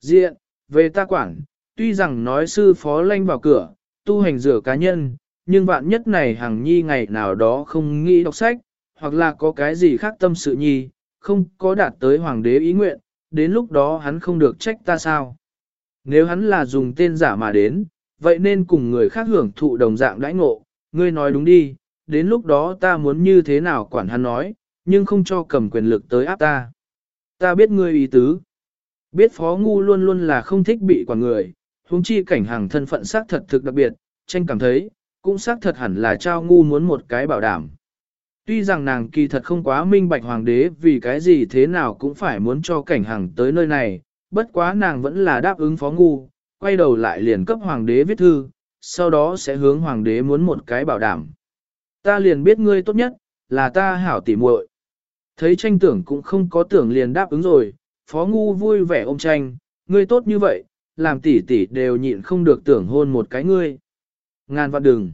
Diện, về ta quản, tuy rằng nói sư phó lanh vào cửa, tu hành rửa cá nhân, nhưng vạn nhất này hằng nhi ngày nào đó không nghĩ đọc sách, hoặc là có cái gì khác tâm sự nhi, không có đạt tới hoàng đế ý nguyện, đến lúc đó hắn không được trách ta sao. Nếu hắn là dùng tên giả mà đến, vậy nên cùng người khác hưởng thụ đồng dạng đãi ngộ, ngươi nói đúng đi, đến lúc đó ta muốn như thế nào quản hắn nói, nhưng không cho cầm quyền lực tới áp ta. Ta biết ngươi ý tứ. Biết phó ngu luôn luôn là không thích bị quản người, huống chi cảnh hàng thân phận xác thật thực đặc biệt, tranh cảm thấy, cũng xác thật hẳn là trao ngu muốn một cái bảo đảm. Tuy rằng nàng kỳ thật không quá minh bạch hoàng đế vì cái gì thế nào cũng phải muốn cho cảnh hàng tới nơi này, bất quá nàng vẫn là đáp ứng phó ngu, quay đầu lại liền cấp hoàng đế viết thư, sau đó sẽ hướng hoàng đế muốn một cái bảo đảm. Ta liền biết ngươi tốt nhất, là ta hảo tỉ muội. Thấy tranh tưởng cũng không có tưởng liền đáp ứng rồi, phó ngu vui vẻ ôm tranh, ngươi tốt như vậy, làm tỷ tỷ đều nhịn không được tưởng hôn một cái ngươi. Ngàn vạn đừng.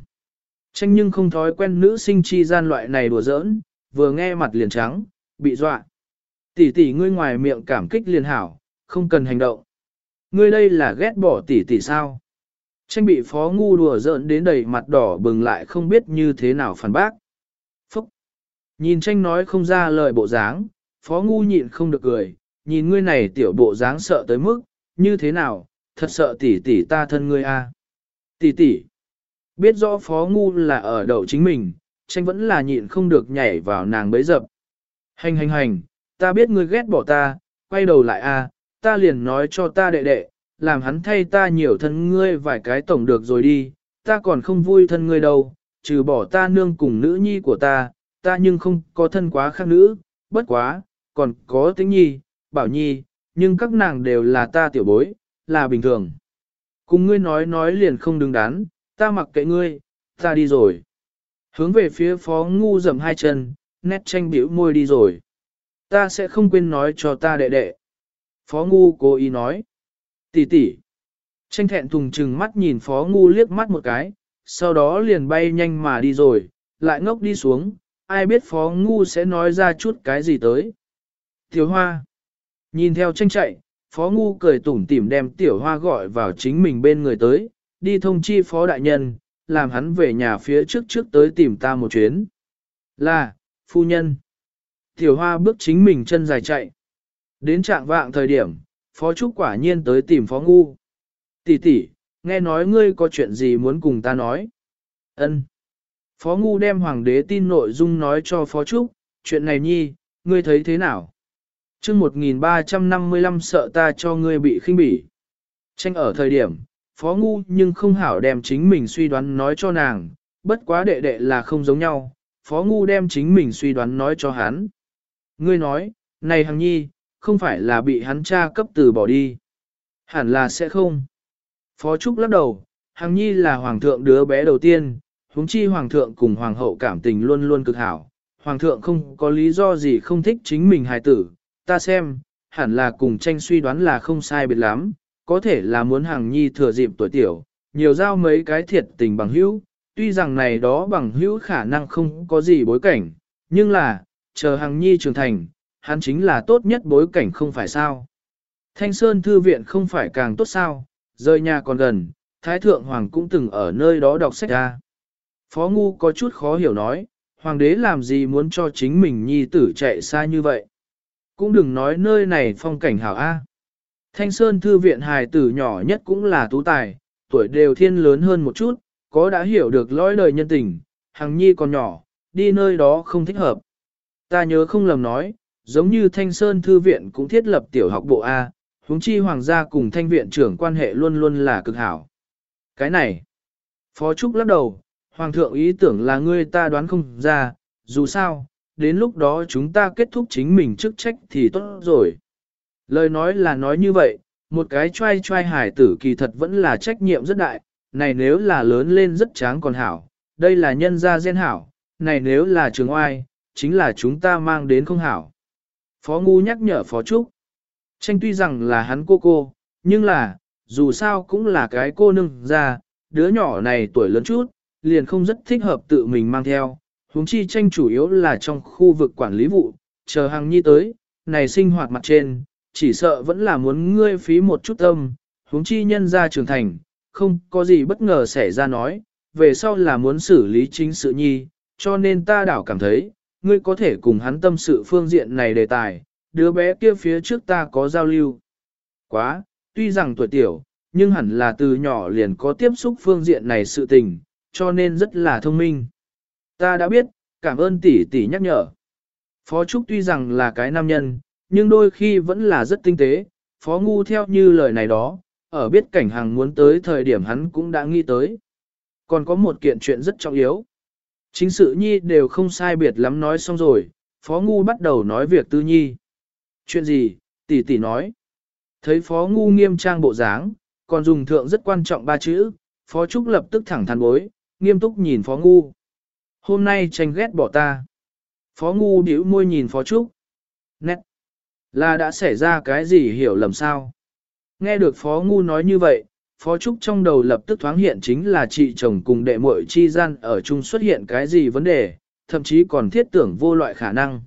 Tranh nhưng không thói quen nữ sinh chi gian loại này đùa giỡn, vừa nghe mặt liền trắng, bị dọa. Tỷ tỷ ngươi ngoài miệng cảm kích liền hảo, không cần hành động. Ngươi đây là ghét bỏ tỷ tỷ sao? Tranh bị phó ngu đùa giỡn đến đầy mặt đỏ bừng lại không biết như thế nào phản bác. Phúc! Nhìn tranh nói không ra lời bộ dáng, phó ngu nhịn không được cười, nhìn ngươi này tiểu bộ dáng sợ tới mức, như thế nào, thật sợ tỷ tỷ ta thân ngươi a. À. Tỷ tỷ! Biết rõ phó ngu là ở đầu chính mình, tranh vẫn là nhịn không được nhảy vào nàng bấy dập. Hành hành hành, ta biết ngươi ghét bỏ ta, quay đầu lại a, ta liền nói cho ta đệ đệ, làm hắn thay ta nhiều thân ngươi vài cái tổng được rồi đi, ta còn không vui thân ngươi đâu, trừ bỏ ta nương cùng nữ nhi của ta, ta nhưng không có thân quá khác nữ, bất quá, còn có tính nhi, bảo nhi, nhưng các nàng đều là ta tiểu bối, là bình thường. Cùng ngươi nói nói liền không đứng đắn, ta mặc kệ ngươi, ta đi rồi. Hướng về phía phó ngu dầm hai chân, nét tranh biểu môi đi rồi. Ta sẽ không quên nói cho ta đệ đệ. Phó ngu cố ý nói. Tỷ tỷ. Tranh thẹn thùng chừng mắt nhìn phó ngu liếc mắt một cái, sau đó liền bay nhanh mà đi rồi, lại ngốc đi xuống, ai biết phó ngu sẽ nói ra chút cái gì tới. Tiểu hoa. Nhìn theo tranh chạy, phó ngu cười tủm tỉm đem tiểu hoa gọi vào chính mình bên người tới, đi thông chi phó đại nhân, làm hắn về nhà phía trước trước tới tìm ta một chuyến. Là, phu nhân. Tiểu hoa bước chính mình chân dài chạy. Đến trạng vạng thời điểm, phó trúc quả nhiên tới tìm phó ngu. Tỷ tỷ, nghe nói ngươi có chuyện gì muốn cùng ta nói. Ân. Phó ngu đem hoàng đế tin nội dung nói cho phó trúc, chuyện này nhi, ngươi thấy thế nào? Chương 1355 sợ ta cho ngươi bị khinh bỉ. Tranh ở thời điểm, phó ngu nhưng không hảo đem chính mình suy đoán nói cho nàng, bất quá đệ đệ là không giống nhau, phó ngu đem chính mình suy đoán nói cho hắn. Ngươi nói, này hằng nhi, không phải là bị hắn cha cấp từ bỏ đi. Hẳn là sẽ không. Phó Trúc lắc đầu, hằng nhi là hoàng thượng đứa bé đầu tiên, huống chi hoàng thượng cùng hoàng hậu cảm tình luôn luôn cực hảo. Hoàng thượng không có lý do gì không thích chính mình hài tử, ta xem, hẳn là cùng tranh suy đoán là không sai biệt lắm, có thể là muốn hàng nhi thừa dịp tuổi tiểu, nhiều giao mấy cái thiệt tình bằng hữu, tuy rằng này đó bằng hữu khả năng không có gì bối cảnh, nhưng là, chờ hàng nhi trưởng thành, hắn chính là tốt nhất bối cảnh không phải sao. Thanh Sơn Thư Viện không phải càng tốt sao, rời nhà còn gần, Thái Thượng Hoàng cũng từng ở nơi đó đọc sách ra. Phó Ngu có chút khó hiểu nói, Hoàng đế làm gì muốn cho chính mình nhi tử chạy xa như vậy. Cũng đừng nói nơi này phong cảnh hảo A. Thanh Sơn Thư viện hài tử nhỏ nhất cũng là tú tài, tuổi đều thiên lớn hơn một chút, có đã hiểu được lõi đời nhân tình, hằng nhi còn nhỏ, đi nơi đó không thích hợp. Ta nhớ không lầm nói, giống như Thanh Sơn Thư viện cũng thiết lập tiểu học bộ A, huống chi hoàng gia cùng thanh viện trưởng quan hệ luôn luôn là cực hảo. Cái này, Phó Trúc lắc đầu, hoàng thượng ý tưởng là ngươi ta đoán không ra, dù sao, đến lúc đó chúng ta kết thúc chính mình chức trách thì tốt rồi. Lời nói là nói như vậy, một cái trai trai hải tử kỳ thật vẫn là trách nhiệm rất đại, này nếu là lớn lên rất tráng còn hảo, đây là nhân gia gen hảo, này nếu là trường oai, chính là chúng ta mang đến không hảo. Phó Ngu nhắc nhở Phó Trúc, tranh tuy rằng là hắn cô cô, nhưng là, dù sao cũng là cái cô nương ra, đứa nhỏ này tuổi lớn chút, liền không rất thích hợp tự mình mang theo, huống chi tranh chủ yếu là trong khu vực quản lý vụ, chờ hàng nhi tới, này sinh hoạt mặt trên, chỉ sợ vẫn là muốn ngươi phí một chút tâm, huống chi nhân ra trưởng thành, không có gì bất ngờ xảy ra nói, về sau là muốn xử lý chính sự nhi, cho nên ta đảo cảm thấy, ngươi có thể cùng hắn tâm sự phương diện này đề tài, đứa bé kia phía trước ta có giao lưu. Quá, tuy rằng tuổi tiểu, nhưng hẳn là từ nhỏ liền có tiếp xúc phương diện này sự tình, cho nên rất là thông minh. Ta đã biết, cảm ơn tỷ tỷ nhắc nhở. Phó Trúc tuy rằng là cái nam nhân, nhưng đôi khi vẫn là rất tinh tế, Phó Ngu theo như lời này đó, ở biết cảnh hàng muốn tới thời điểm hắn cũng đã nghĩ tới. Còn có một kiện chuyện rất trọng yếu. Chính sự nhi đều không sai biệt lắm nói xong rồi, Phó Ngu bắt đầu nói việc tư nhi. Chuyện gì, tỷ tỷ nói. Thấy Phó Ngu nghiêm trang bộ dáng, còn dùng thượng rất quan trọng ba chữ, Phó Trúc lập tức thẳng thắn bối, nghiêm túc nhìn Phó Ngu. Hôm nay tranh ghét bỏ ta. Phó Ngu điểu môi nhìn Phó Trúc. Nét. Là đã xảy ra cái gì hiểu lầm sao? Nghe được Phó Ngu nói như vậy, Phó Trúc trong đầu lập tức thoáng hiện chính là chị chồng cùng đệ muội chi gian ở chung xuất hiện cái gì vấn đề, thậm chí còn thiết tưởng vô loại khả năng.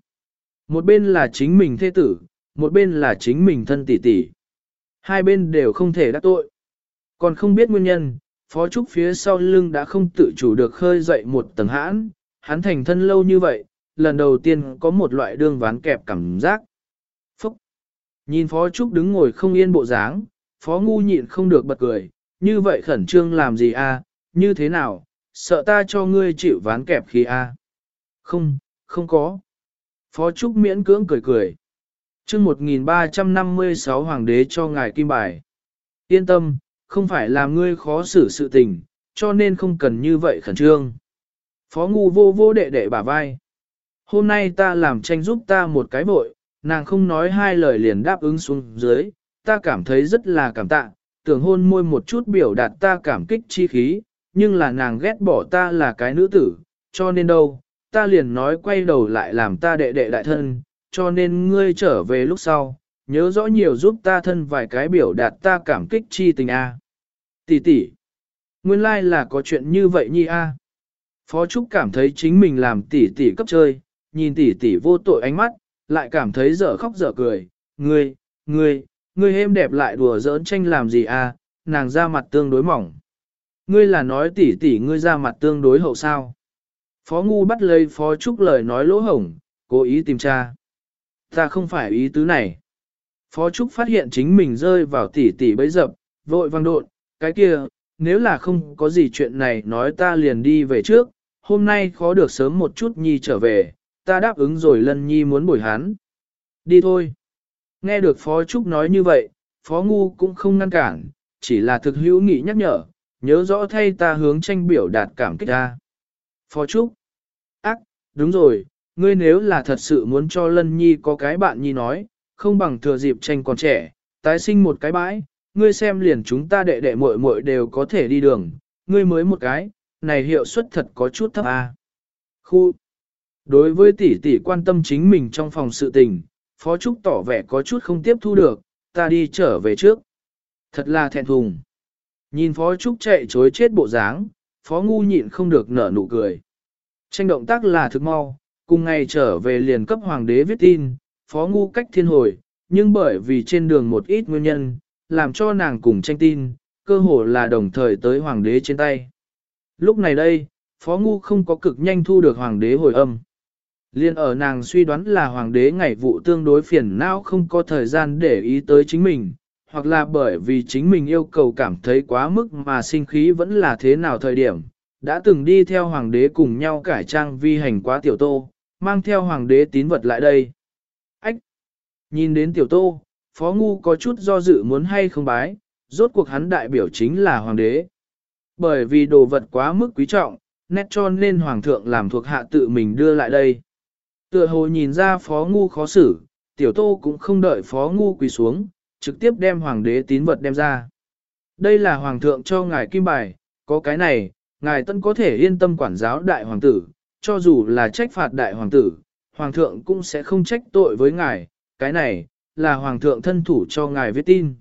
Một bên là chính mình thê tử, một bên là chính mình thân tỷ tỷ. Hai bên đều không thể đắc tội. Còn không biết nguyên nhân, Phó Trúc phía sau lưng đã không tự chủ được khơi dậy một tầng hãn, hắn thành thân lâu như vậy, lần đầu tiên có một loại đương ván kẹp cảm giác. Phúc! Nhìn Phó Trúc đứng ngồi không yên bộ dáng, Phó Ngu nhịn không được bật cười, như vậy khẩn trương làm gì a? như thế nào, sợ ta cho ngươi chịu ván kẹp khi a? Không, không có. Phó Trúc miễn cưỡng cười cười. chương 1356 Hoàng đế cho ngài kim bài. Yên tâm, không phải làm ngươi khó xử sự tình, cho nên không cần như vậy khẩn trương. Phó ngu vô vô đệ đệ bả vai. Hôm nay ta làm tranh giúp ta một cái bội, nàng không nói hai lời liền đáp ứng xuống dưới, ta cảm thấy rất là cảm tạ, tưởng hôn môi một chút biểu đạt ta cảm kích chi khí, nhưng là nàng ghét bỏ ta là cái nữ tử, cho nên đâu, ta liền nói quay đầu lại làm ta đệ đệ đại thân, cho nên ngươi trở về lúc sau, nhớ rõ nhiều giúp ta thân vài cái biểu đạt ta cảm kích chi tình a. Tỷ tỷ, nguyên lai like là có chuyện như vậy nhi a. Phó Trúc cảm thấy chính mình làm tỷ tỷ cấp chơi, nhìn tỷ tỷ vô tội ánh mắt, lại cảm thấy dở khóc dở cười, ngươi, ngươi, ngươi êm đẹp lại đùa giỡn tranh làm gì a? nàng ra mặt tương đối mỏng. Ngươi là nói tỷ tỷ ngươi ra mặt tương đối hậu sao. Phó Ngu bắt lấy Phó Trúc lời nói lỗ hổng, cố ý tìm tra. Ta không phải ý tứ này. Phó Trúc phát hiện chính mình rơi vào tỉ tỉ bấy dập, vội vang độn, cái kia, nếu là không có gì chuyện này nói ta liền đi về trước, hôm nay khó được sớm một chút nhi trở về, ta đáp ứng rồi lân nhi muốn bồi hắn. Đi thôi. Nghe được Phó Trúc nói như vậy, Phó Ngu cũng không ngăn cản, chỉ là thực hữu nghị nhắc nhở, nhớ rõ thay ta hướng tranh biểu đạt cảm kích ta. Phó Trúc. Ác, đúng rồi, ngươi nếu là thật sự muốn cho Lân Nhi có cái bạn Nhi nói, không bằng thừa dịp tranh còn trẻ, tái sinh một cái bãi, ngươi xem liền chúng ta đệ đệ muội muội đều có thể đi đường, ngươi mới một cái, này hiệu suất thật có chút thấp à. Khu Đối với tỷ tỷ quan tâm chính mình trong phòng sự tình, Phó Trúc tỏ vẻ có chút không tiếp thu được, ta đi trở về trước. Thật là thẹn thùng. Nhìn Phó Trúc chạy chối chết bộ dáng, Phó Ngu nhịn không được nở nụ cười. Tranh động tác là thực mau, cùng ngày trở về liền cấp hoàng đế viết tin, phó ngu cách thiên hồi, nhưng bởi vì trên đường một ít nguyên nhân, làm cho nàng cùng tranh tin, cơ hồ là đồng thời tới hoàng đế trên tay. Lúc này đây, phó ngu không có cực nhanh thu được hoàng đế hồi âm. Liên ở nàng suy đoán là hoàng đế ngày vụ tương đối phiền não không có thời gian để ý tới chính mình, hoặc là bởi vì chính mình yêu cầu cảm thấy quá mức mà sinh khí vẫn là thế nào thời điểm, đã từng đi theo hoàng đế cùng nhau cải trang vi hành quá tiểu tô, mang theo hoàng đế tín vật lại đây. Nhìn đến tiểu tô, phó ngu có chút do dự muốn hay không bái, rốt cuộc hắn đại biểu chính là hoàng đế. Bởi vì đồ vật quá mức quý trọng, nét cho nên hoàng thượng làm thuộc hạ tự mình đưa lại đây. Tựa hồ nhìn ra phó ngu khó xử, tiểu tô cũng không đợi phó ngu quỳ xuống, trực tiếp đem hoàng đế tín vật đem ra. Đây là hoàng thượng cho ngài kim bài, có cái này, ngài tân có thể yên tâm quản giáo đại hoàng tử, cho dù là trách phạt đại hoàng tử, hoàng thượng cũng sẽ không trách tội với ngài, cái này, là hoàng thượng thân thủ cho ngài viết tin.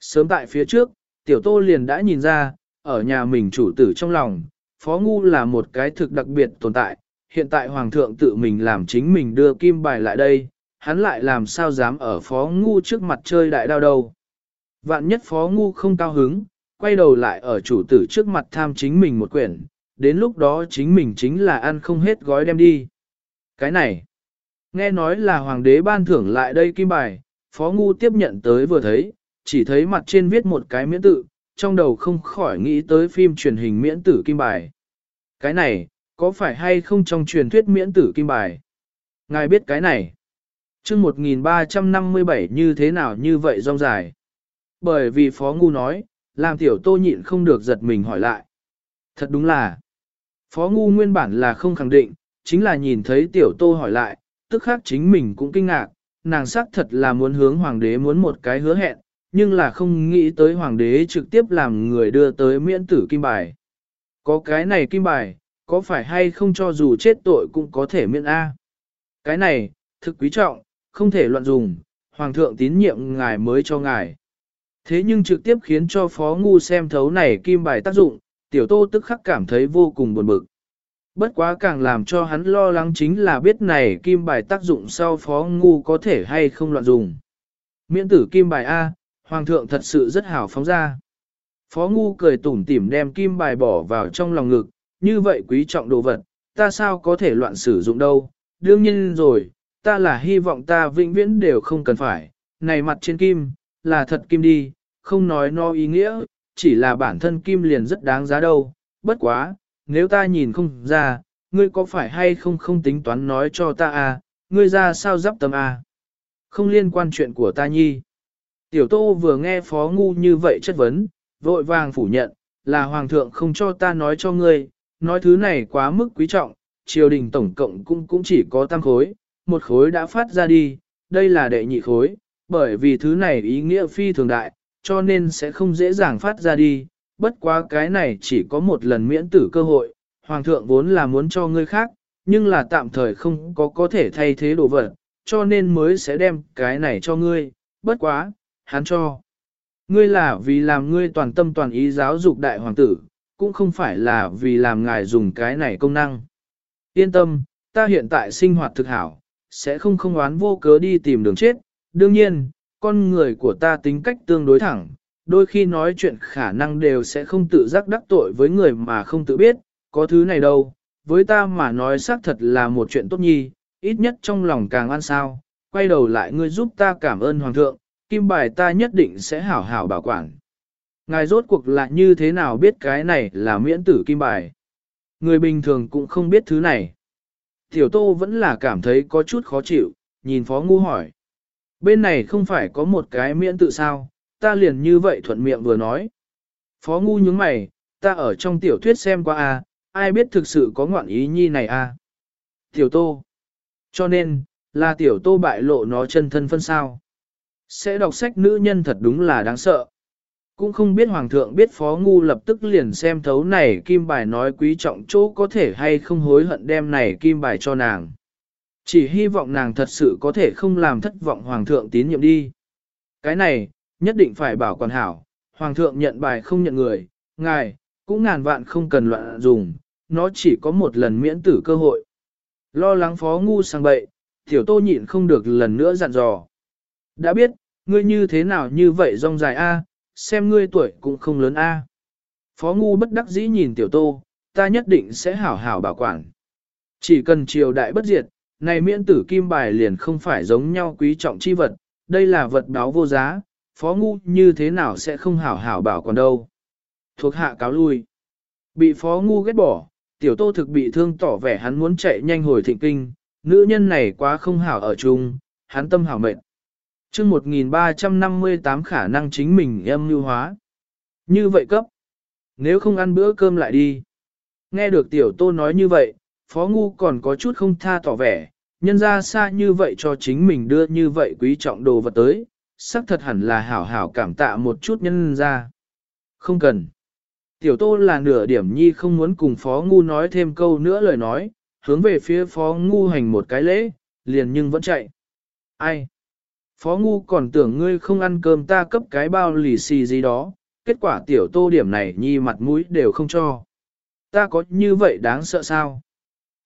Sớm tại phía trước, tiểu tô liền đã nhìn ra, ở nhà mình chủ tử trong lòng, phó ngu là một cái thực đặc biệt tồn tại, hiện tại hoàng thượng tự mình làm chính mình đưa kim bài lại đây, hắn lại làm sao dám ở phó ngu trước mặt chơi đại đao đầu Vạn nhất phó ngu không cao hứng, quay đầu lại ở chủ tử trước mặt tham chính mình một quyển, đến lúc đó chính mình chính là ăn không hết gói đem đi. Cái này, nghe nói là hoàng đế ban thưởng lại đây kim bài, phó ngu tiếp nhận tới vừa thấy, chỉ thấy mặt trên viết một cái miễn tự, trong đầu không khỏi nghĩ tới phim truyền hình miễn tử kim bài. Cái này, có phải hay không trong truyền thuyết miễn tử kim bài? Ngài biết cái này. chương 1357 như thế nào như vậy rong dài. Bởi vì Phó Ngu nói, làm tiểu tô nhịn không được giật mình hỏi lại. Thật đúng là, Phó Ngu nguyên bản là không khẳng định, chính là nhìn thấy tiểu tô hỏi lại, tức khác chính mình cũng kinh ngạc, nàng xác thật là muốn hướng hoàng đế muốn một cái hứa hẹn, nhưng là không nghĩ tới hoàng đế trực tiếp làm người đưa tới miễn tử kim bài. Có cái này kim bài, có phải hay không cho dù chết tội cũng có thể miễn A. Cái này, thực quý trọng, không thể loạn dùng, hoàng thượng tín nhiệm ngài mới cho ngài. Thế nhưng trực tiếp khiến cho phó ngu xem thấu này kim bài tác dụng, tiểu tô tức khắc cảm thấy vô cùng buồn bực. Bất quá càng làm cho hắn lo lắng chính là biết này kim bài tác dụng sau phó ngu có thể hay không loạn dùng. Miễn tử kim bài A, hoàng thượng thật sự rất hảo phóng ra. Phó ngu cười tủm tỉm đem kim bài bỏ vào trong lòng ngực, như vậy quý trọng đồ vật, ta sao có thể loạn sử dụng đâu, đương nhiên rồi, ta là hy vọng ta vĩnh viễn đều không cần phải, này mặt trên kim, là thật kim đi, không nói no ý nghĩa, chỉ là bản thân kim liền rất đáng giá đâu, bất quá, nếu ta nhìn không ra, ngươi có phải hay không không tính toán nói cho ta à, ngươi ra sao giáp tâm à? Không liên quan chuyện của ta nhi. Tiểu tô vừa nghe phó ngu như vậy chất vấn, vội vàng phủ nhận, là hoàng thượng không cho ta nói cho ngươi, nói thứ này quá mức quý trọng, triều đình tổng cộng cũng cũng chỉ có tam khối, một khối đã phát ra đi, đây là đệ nhị khối, bởi vì thứ này ý nghĩa phi thường đại, cho nên sẽ không dễ dàng phát ra đi, bất quá cái này chỉ có một lần miễn tử cơ hội, hoàng thượng vốn là muốn cho ngươi khác, nhưng là tạm thời không có có thể thay thế đồ vật, cho nên mới sẽ đem cái này cho ngươi, bất quá, hắn cho. Ngươi là vì làm ngươi toàn tâm toàn ý giáo dục đại hoàng tử, cũng không phải là vì làm ngài dùng cái này công năng. Yên tâm, ta hiện tại sinh hoạt thực hảo, sẽ không không oán vô cớ đi tìm đường chết. Đương nhiên, con người của ta tính cách tương đối thẳng, đôi khi nói chuyện khả năng đều sẽ không tự giác đắc tội với người mà không tự biết, có thứ này đâu, với ta mà nói xác thật là một chuyện tốt nhi, ít nhất trong lòng càng an sao, quay đầu lại ngươi giúp ta cảm ơn Hoàng thượng, kim bài ta nhất định sẽ hảo hảo bảo quản. Ngài rốt cuộc lại như thế nào biết cái này là miễn tử kim bài. Người bình thường cũng không biết thứ này. Tiểu Tô vẫn là cảm thấy có chút khó chịu, nhìn Phó Ngu hỏi. Bên này không phải có một cái miễn tự sao, ta liền như vậy thuận miệng vừa nói. Phó Ngu nhướng mày, ta ở trong tiểu thuyết xem qua a, à, ai biết thực sự có ngoạn ý nhi này a? À? Tiểu Tô. Cho nên, là Tiểu Tô bại lộ nó chân thân phân sao. Sẽ đọc sách nữ nhân thật đúng là đáng sợ. Cũng không biết Hoàng thượng biết Phó Ngu lập tức liền xem thấu này kim bài nói quý trọng chỗ có thể hay không hối hận đem này kim bài cho nàng. Chỉ hy vọng nàng thật sự có thể không làm thất vọng Hoàng thượng tín nhiệm đi. Cái này, nhất định phải bảo quản hảo, Hoàng thượng nhận bài không nhận người, ngài, cũng ngàn vạn không cần loạn dùng, nó chỉ có một lần miễn tử cơ hội. Lo lắng Phó Ngu sang bậy, tiểu tô nhịn không được lần nữa dặn dò. Đã biết, ngươi như thế nào như vậy rong dài a, xem ngươi tuổi cũng không lớn a. Phó ngu bất đắc dĩ nhìn tiểu tô, ta nhất định sẽ hảo hảo bảo quản. Chỉ cần triều đại bất diệt, này miễn tử kim bài liền không phải giống nhau quý trọng chi vật, đây là vật báo vô giá, phó ngu như thế nào sẽ không hảo hảo bảo quản đâu. Thuộc hạ cáo lui. Bị phó ngu ghét bỏ, tiểu tô thực bị thương tỏ vẻ hắn muốn chạy nhanh hồi thịnh kinh, nữ nhân này quá không hảo ở chung, hắn tâm hảo mệnh chương 1358 khả năng chính mình em lưu hóa. Như vậy cấp. Nếu không ăn bữa cơm lại đi. Nghe được tiểu tô nói như vậy, phó ngu còn có chút không tha tỏ vẻ, nhân ra xa như vậy cho chính mình đưa như vậy quý trọng đồ vật tới, xác thật hẳn là hảo hảo cảm tạ một chút nhân ra. Không cần. Tiểu tô là nửa điểm nhi không muốn cùng phó ngu nói thêm câu nữa lời nói, hướng về phía phó ngu hành một cái lễ, liền nhưng vẫn chạy. Ai? Phó ngu còn tưởng ngươi không ăn cơm ta cấp cái bao lì xì gì đó, kết quả tiểu tô điểm này nhi mặt mũi đều không cho. Ta có như vậy đáng sợ sao?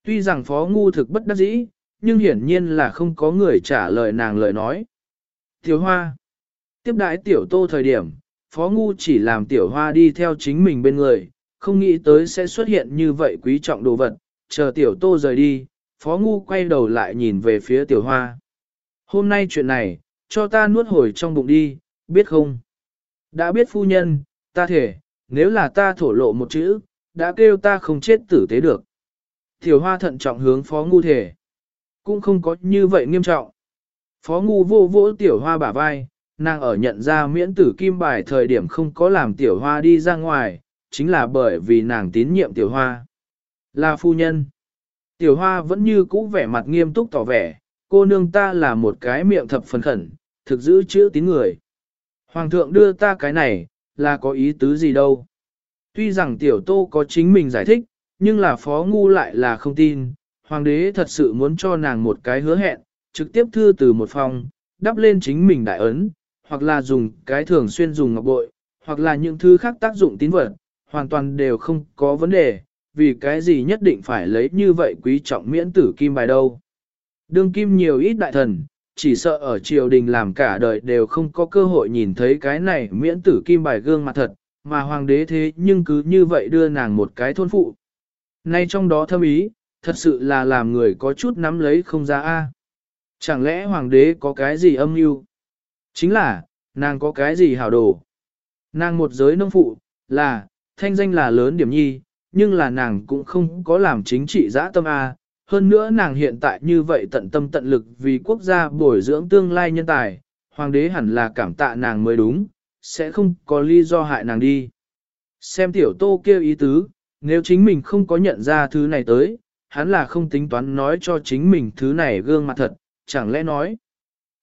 Tuy rằng phó ngu thực bất đắc dĩ, nhưng hiển nhiên là không có người trả lời nàng lời nói. Tiểu hoa. Tiếp đãi tiểu tô thời điểm, phó ngu chỉ làm tiểu hoa đi theo chính mình bên người, không nghĩ tới sẽ xuất hiện như vậy quý trọng đồ vật, chờ tiểu tô rời đi, phó ngu quay đầu lại nhìn về phía tiểu hoa. Hôm nay chuyện này, cho ta nuốt hồi trong bụng đi, biết không? Đã biết phu nhân, ta thể, nếu là ta thổ lộ một chữ, đã kêu ta không chết tử tế được. Tiểu hoa thận trọng hướng phó ngu thể. Cũng không có như vậy nghiêm trọng. Phó ngu vô vỗ tiểu hoa bả vai, nàng ở nhận ra miễn tử kim bài thời điểm không có làm tiểu hoa đi ra ngoài, chính là bởi vì nàng tín nhiệm tiểu hoa. Là phu nhân. Tiểu hoa vẫn như cũ vẻ mặt nghiêm túc tỏ vẻ, cô nương ta là một cái miệng thập phần khẩn, thực giữ chữ tín người. Hoàng thượng đưa ta cái này, là có ý tứ gì đâu. Tuy rằng tiểu tô có chính mình giải thích, nhưng là phó ngu lại là không tin, hoàng đế thật sự muốn cho nàng một cái hứa hẹn, trực tiếp thư từ một phòng, đắp lên chính mình đại ấn, hoặc là dùng cái thường xuyên dùng ngọc bội, hoặc là những thứ khác tác dụng tín vật, hoàn toàn đều không có vấn đề, vì cái gì nhất định phải lấy như vậy quý trọng miễn tử kim bài đâu. Đương kim nhiều ít đại thần, chỉ sợ ở triều đình làm cả đời đều không có cơ hội nhìn thấy cái này miễn tử kim bài gương mặt thật, mà hoàng đế thế nhưng cứ như vậy đưa nàng một cái thôn phụ. Nay trong đó thâm ý, thật sự là làm người có chút nắm lấy không ra a. Chẳng lẽ hoàng đế có cái gì âm mưu? Chính là, nàng có cái gì hảo đồ? Nàng một giới nông phụ, là, thanh danh là lớn điểm nhi, nhưng là nàng cũng không có làm chính trị dã tâm A. Hơn nữa nàng hiện tại như vậy tận tâm tận lực vì quốc gia bồi dưỡng tương lai nhân tài, hoàng đế hẳn là cảm tạ nàng mới đúng, sẽ không có lý do hại nàng đi. Xem tiểu tô kêu ý tứ, nếu chính mình không có nhận ra thứ này tới, hắn là không tính toán nói cho chính mình thứ này gương mặt thật, chẳng lẽ nói.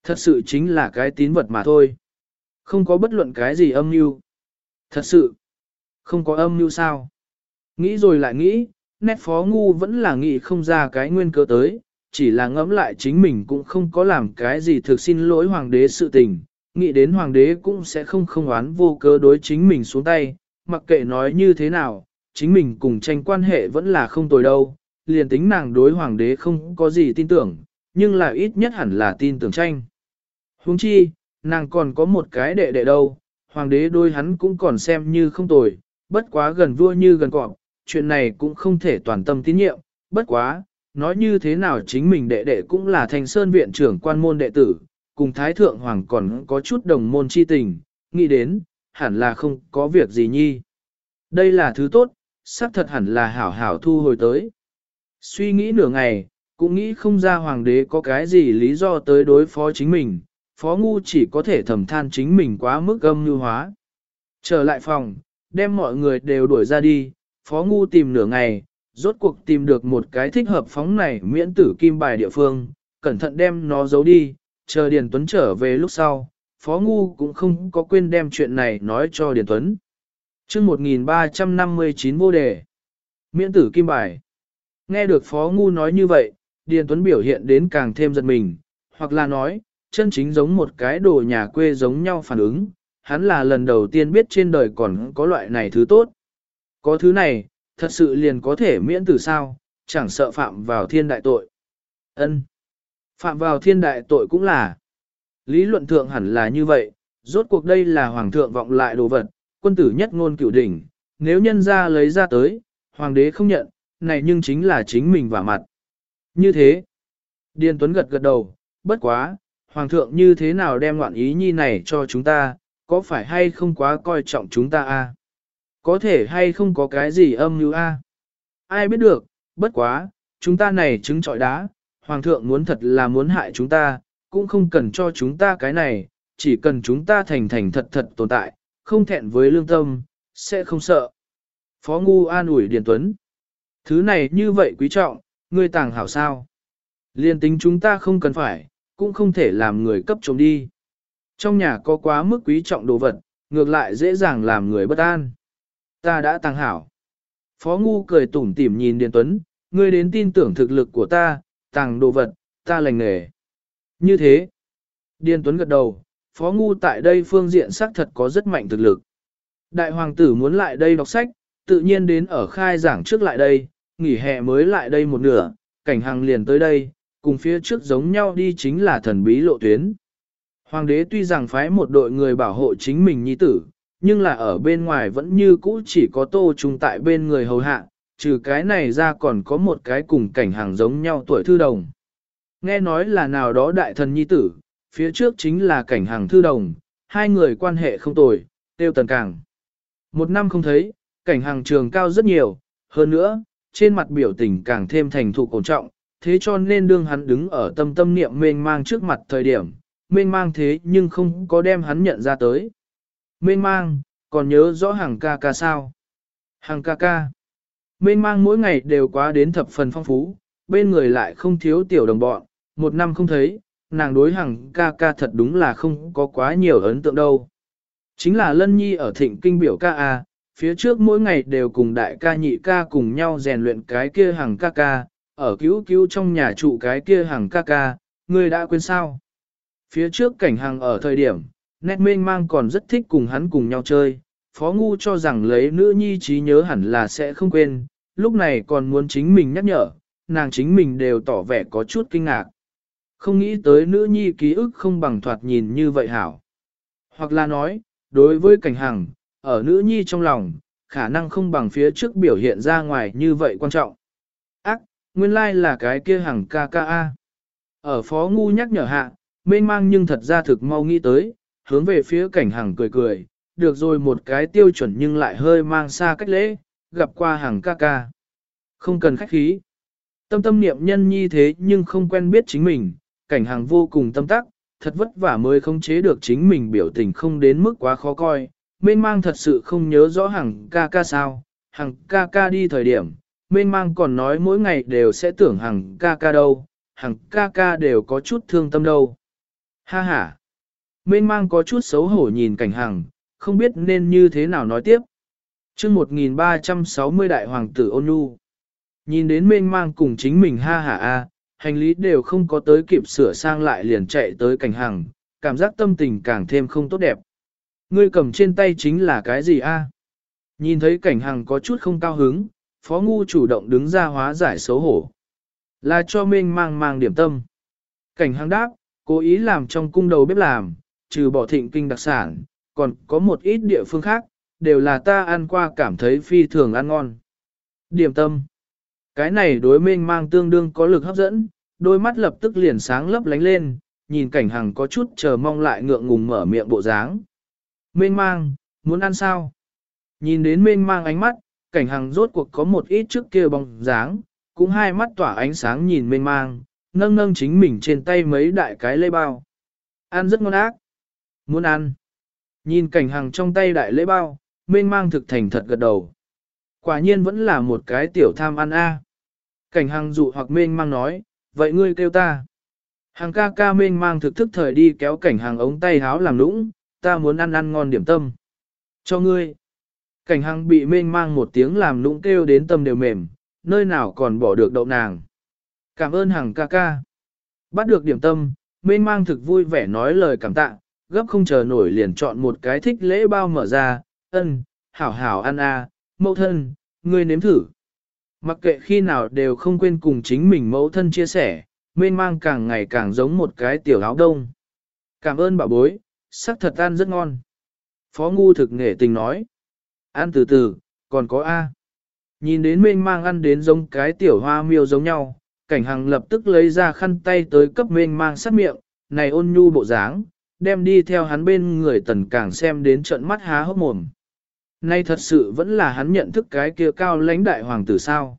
Thật sự chính là cái tín vật mà thôi. Không có bất luận cái gì âm mưu. Thật sự, không có âm mưu sao. Nghĩ rồi lại nghĩ, nét phó ngu vẫn là nghĩ không ra cái nguyên cớ tới, chỉ là ngẫm lại chính mình cũng không có làm cái gì thực xin lỗi hoàng đế sự tình, nghĩ đến hoàng đế cũng sẽ không không oán vô cớ đối chính mình xuống tay, mặc kệ nói như thế nào, chính mình cùng tranh quan hệ vẫn là không tồi đâu, liền tính nàng đối hoàng đế không có gì tin tưởng, nhưng là ít nhất hẳn là tin tưởng tranh. Huống chi, nàng còn có một cái đệ đệ đâu, hoàng đế đôi hắn cũng còn xem như không tồi, bất quá gần vua như gần cọp, chuyện này cũng không thể toàn tâm tín nhiệm, bất quá, nói như thế nào chính mình đệ đệ cũng là thành sơn viện trưởng quan môn đệ tử, cùng thái thượng hoàng còn có chút đồng môn chi tình, nghĩ đến, hẳn là không có việc gì nhi. Đây là thứ tốt, xác thật hẳn là hảo hảo thu hồi tới. Suy nghĩ nửa ngày, cũng nghĩ không ra hoàng đế có cái gì lý do tới đối phó chính mình, phó ngu chỉ có thể thầm than chính mình quá mức âm như hóa. Trở lại phòng, đem mọi người đều đuổi ra đi, phó ngu tìm nửa ngày, rốt cuộc tìm được một cái thích hợp phóng này miễn tử kim bài địa phương, cẩn thận đem nó giấu đi, chờ Điền Tuấn trở về lúc sau, phó ngu cũng không có quên đem chuyện này nói cho Điền Tuấn. chương 1359 vô đề, miễn tử kim bài. Nghe được phó ngu nói như vậy, Điền Tuấn biểu hiện đến càng thêm giật mình, hoặc là nói, chân chính giống một cái đồ nhà quê giống nhau phản ứng, hắn là lần đầu tiên biết trên đời còn có loại này thứ tốt. Có thứ này, thật sự liền có thể miễn từ sao, chẳng sợ phạm vào thiên đại tội. ân Phạm vào thiên đại tội cũng là. Lý luận thượng hẳn là như vậy, rốt cuộc đây là hoàng thượng vọng lại đồ vật, quân tử nhất ngôn cửu đỉnh, nếu nhân ra lấy ra tới, hoàng đế không nhận, này nhưng chính là chính mình vả mặt. Như thế, Điền Tuấn gật gật đầu, bất quá, hoàng thượng như thế nào đem loạn ý nhi này cho chúng ta, có phải hay không quá coi trọng chúng ta a? Có thể hay không có cái gì âm như a? À? Ai biết được, bất quá, chúng ta này trứng trọi đá, hoàng thượng muốn thật là muốn hại chúng ta, cũng không cần cho chúng ta cái này, chỉ cần chúng ta thành thành thật thật tồn tại, không thẹn với lương tâm, sẽ không sợ. Phó Ngu an ủi Điền Tuấn. Thứ này như vậy quý trọng, ngươi tàng hảo sao. Liên tính chúng ta không cần phải, cũng không thể làm người cấp trộm đi. Trong nhà có quá mức quý trọng đồ vật, ngược lại dễ dàng làm người bất an. Ta đã tăng hảo. Phó Ngu cười tủm tỉm nhìn Điền Tuấn, ngươi đến tin tưởng thực lực của ta, tàng đồ vật, ta lành nghề. Như thế, Điền Tuấn gật đầu, Phó Ngu tại đây phương diện xác thật có rất mạnh thực lực. Đại hoàng tử muốn lại đây đọc sách, tự nhiên đến ở khai giảng trước lại đây, nghỉ hè mới lại đây một nửa, cảnh hàng liền tới đây, cùng phía trước giống nhau đi chính là thần bí lộ tuyến. Hoàng đế tuy rằng phái một đội người bảo hộ chính mình nhi tử, nhưng là ở bên ngoài vẫn như cũ chỉ có tô trung tại bên người hầu hạ, trừ cái này ra còn có một cái cùng cảnh hàng giống nhau tuổi thư đồng. Nghe nói là nào đó đại thần nhi tử, phía trước chính là cảnh hàng thư đồng, hai người quan hệ không tồi, tiêu tần càng. Một năm không thấy, cảnh hàng trường cao rất nhiều, hơn nữa, trên mặt biểu tình càng thêm thành thục ổn trọng, thế cho nên đương hắn đứng ở tâm tâm niệm mênh mang trước mặt thời điểm, mênh mang thế nhưng không có đem hắn nhận ra tới. Mênh mang, còn nhớ rõ hàng ca ca sao? Hàng ca ca. Mênh mang mỗi ngày đều quá đến thập phần phong phú, bên người lại không thiếu tiểu đồng bọn, một năm không thấy, nàng đối hàng ca ca thật đúng là không có quá nhiều ấn tượng đâu. Chính là Lân Nhi ở thịnh kinh biểu ca A, phía trước mỗi ngày đều cùng đại ca nhị ca cùng nhau rèn luyện cái kia hàng ca ca, ở cứu cứu trong nhà trụ cái kia hàng ca ca, ngươi đã quên sao? Phía trước cảnh hàng ở thời điểm, nét mênh mang còn rất thích cùng hắn cùng nhau chơi, phó ngu cho rằng lấy nữ nhi trí nhớ hẳn là sẽ không quên, lúc này còn muốn chính mình nhắc nhở, nàng chính mình đều tỏ vẻ có chút kinh ngạc. Không nghĩ tới nữ nhi ký ức không bằng thoạt nhìn như vậy hảo. Hoặc là nói, đối với cảnh hàng, ở nữ nhi trong lòng, khả năng không bằng phía trước biểu hiện ra ngoài như vậy quan trọng. Ác, nguyên lai là cái kia hàng KKA. Ở phó ngu nhắc nhở hạ, mênh mang nhưng thật ra thực mau nghĩ tới, hướng về phía cảnh hàng cười cười, được rồi một cái tiêu chuẩn nhưng lại hơi mang xa cách lễ, gặp qua hàng KKA. Không cần khách khí. Tâm tâm niệm nhân nhi thế nhưng không quen biết chính mình, cảnh hàng vô cùng tâm tắc, thật vất vả mới không chế được chính mình biểu tình không đến mức quá khó coi. Mênh mang thật sự không nhớ rõ hằng ca ca sao, Hằng ca ca đi thời điểm, mênh mang còn nói mỗi ngày đều sẽ tưởng hằng ca ca đâu, Hằng ca ca đều có chút thương tâm đâu. Ha ha! Mênh mang có chút xấu hổ nhìn cảnh hằng, không biết nên như thế nào nói tiếp. chương 1360 đại hoàng tử ôn nhu. Nhìn đến mênh mang cùng chính mình ha ha a, hành lý đều không có tới kịp sửa sang lại liền chạy tới cảnh hằng, cảm giác tâm tình càng thêm không tốt đẹp. Ngươi cầm trên tay chính là cái gì a? Nhìn thấy cảnh hàng có chút không cao hứng, phó ngu chủ động đứng ra hóa giải xấu hổ. Là cho mênh mang mang điểm tâm. Cảnh hàng đáp, cố ý làm trong cung đầu bếp làm, trừ bỏ thịnh kinh đặc sản, còn có một ít địa phương khác, đều là ta ăn qua cảm thấy phi thường ăn ngon. Điểm tâm. Cái này đối mênh mang tương đương có lực hấp dẫn, đôi mắt lập tức liền sáng lấp lánh lên, nhìn cảnh hàng có chút chờ mong lại ngượng ngùng mở miệng bộ dáng. Mênh mang, muốn ăn sao? Nhìn đến mênh mang ánh mắt, cảnh hàng rốt cuộc có một ít trước kia bóng dáng, cũng hai mắt tỏa ánh sáng nhìn mênh mang, nâng nâng chính mình trên tay mấy đại cái lê bao. Ăn rất ngon ác. Muốn ăn. Nhìn cảnh hàng trong tay đại lễ bao, mênh mang thực thành thật gật đầu. Quả nhiên vẫn là một cái tiểu tham ăn a. Cảnh hàng dụ hoặc mênh mang nói, vậy ngươi kêu ta. Hàng ca ca mênh mang thực thức thời đi kéo cảnh hàng ống tay háo làm lũng ta muốn ăn ăn ngon điểm tâm. Cho ngươi. Cảnh hăng bị mênh mang một tiếng làm nũng kêu đến tâm đều mềm, nơi nào còn bỏ được đậu nàng. Cảm ơn hằng ca ca. Bắt được điểm tâm, mênh mang thực vui vẻ nói lời cảm tạ, gấp không chờ nổi liền chọn một cái thích lễ bao mở ra, ân, hảo hảo ăn a, à, mẫu thân, ngươi nếm thử. Mặc kệ khi nào đều không quên cùng chính mình mẫu thân chia sẻ, mênh mang càng ngày càng giống một cái tiểu áo đông. Cảm ơn bà bối, sắc thật ăn rất ngon. Phó ngu thực nghệ tình nói. Ăn từ từ, còn có A. Nhìn đến mênh mang ăn đến giống cái tiểu hoa miêu giống nhau, cảnh hằng lập tức lấy ra khăn tay tới cấp mênh mang sát miệng, này ôn nhu bộ dáng, đem đi theo hắn bên người tần càng xem đến trận mắt há hốc mồm. Nay thật sự vẫn là hắn nhận thức cái kia cao lãnh đại hoàng tử sao.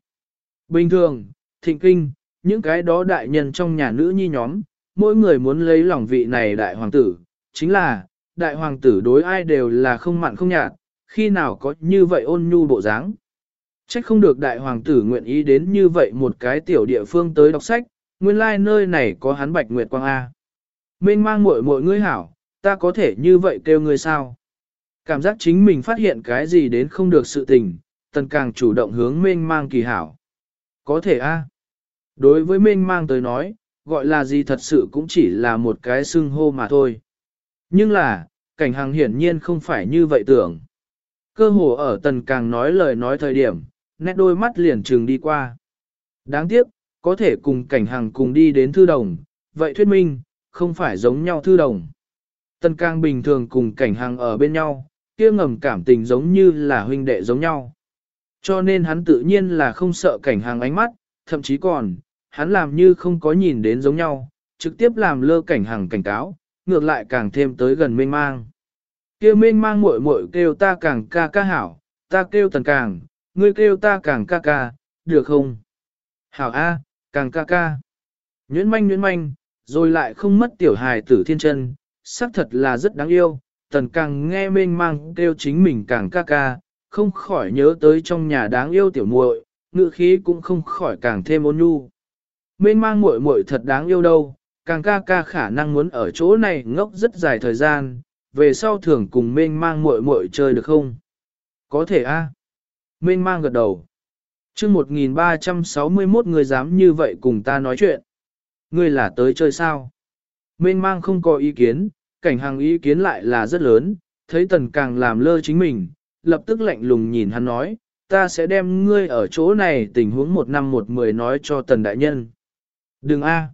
Bình thường, thịnh kinh, những cái đó đại nhân trong nhà nữ nhi nhóm, mỗi người muốn lấy lòng vị này đại hoàng tử, chính là, đại hoàng tử đối ai đều là không mặn không nhạt, khi nào có như vậy ôn nhu bộ dáng. Trách không được đại hoàng tử nguyện ý đến như vậy một cái tiểu địa phương tới đọc sách, nguyên lai like nơi này có hắn bạch nguyệt quang A. Mênh mang muội muội ngươi hảo, ta có thể như vậy kêu ngươi sao? Cảm giác chính mình phát hiện cái gì đến không được sự tình, tần càng chủ động hướng mênh mang kỳ hảo. Có thể a. Đối với mênh mang tới nói, gọi là gì thật sự cũng chỉ là một cái xưng hô mà thôi. Nhưng là, cảnh hàng hiển nhiên không phải như vậy tưởng. Cơ hồ ở tần càng nói lời nói thời điểm, nét đôi mắt liền trừng đi qua. Đáng tiếc, có thể cùng cảnh hàng cùng đi đến thư đồng, vậy thuyết minh, không phải giống nhau thư đồng. Tần Càng bình thường cùng cảnh hàng ở bên nhau, kia ngầm cảm tình giống như là huynh đệ giống nhau. Cho nên hắn tự nhiên là không sợ cảnh hàng ánh mắt, thậm chí còn, hắn làm như không có nhìn đến giống nhau, trực tiếp làm lơ cảnh hàng cảnh cáo, ngược lại càng thêm tới gần mênh mang. kia mênh mang muội muội kêu ta càng ca ca hảo, ta kêu tần càng, ngươi kêu ta càng ca ca, được không? Hảo A, càng ca ca. Nhuyễn manh nhuyễn manh, rồi lại không mất tiểu hài tử thiên chân, xác thật là rất đáng yêu, tần càng nghe mênh mang kêu chính mình càng ca ca, không khỏi nhớ tới trong nhà đáng yêu tiểu muội, ngự khí cũng không khỏi càng thêm ôn nhu. Mênh mang muội muội thật đáng yêu đâu, càng ca ca khả năng muốn ở chỗ này ngốc rất dài thời gian, về sau thường cùng mênh mang muội muội chơi được không? Có thể a. À? Mênh mang gật đầu. chương 1361 người dám như vậy cùng ta nói chuyện. Ngươi là tới chơi sao? Mênh mang không có ý kiến, cảnh hàng ý kiến lại là rất lớn, thấy tần càng làm lơ chính mình, lập tức lạnh lùng nhìn hắn nói, ta sẽ đem ngươi ở chỗ này tình huống một năm một mười nói cho tần đại nhân. Đừng a.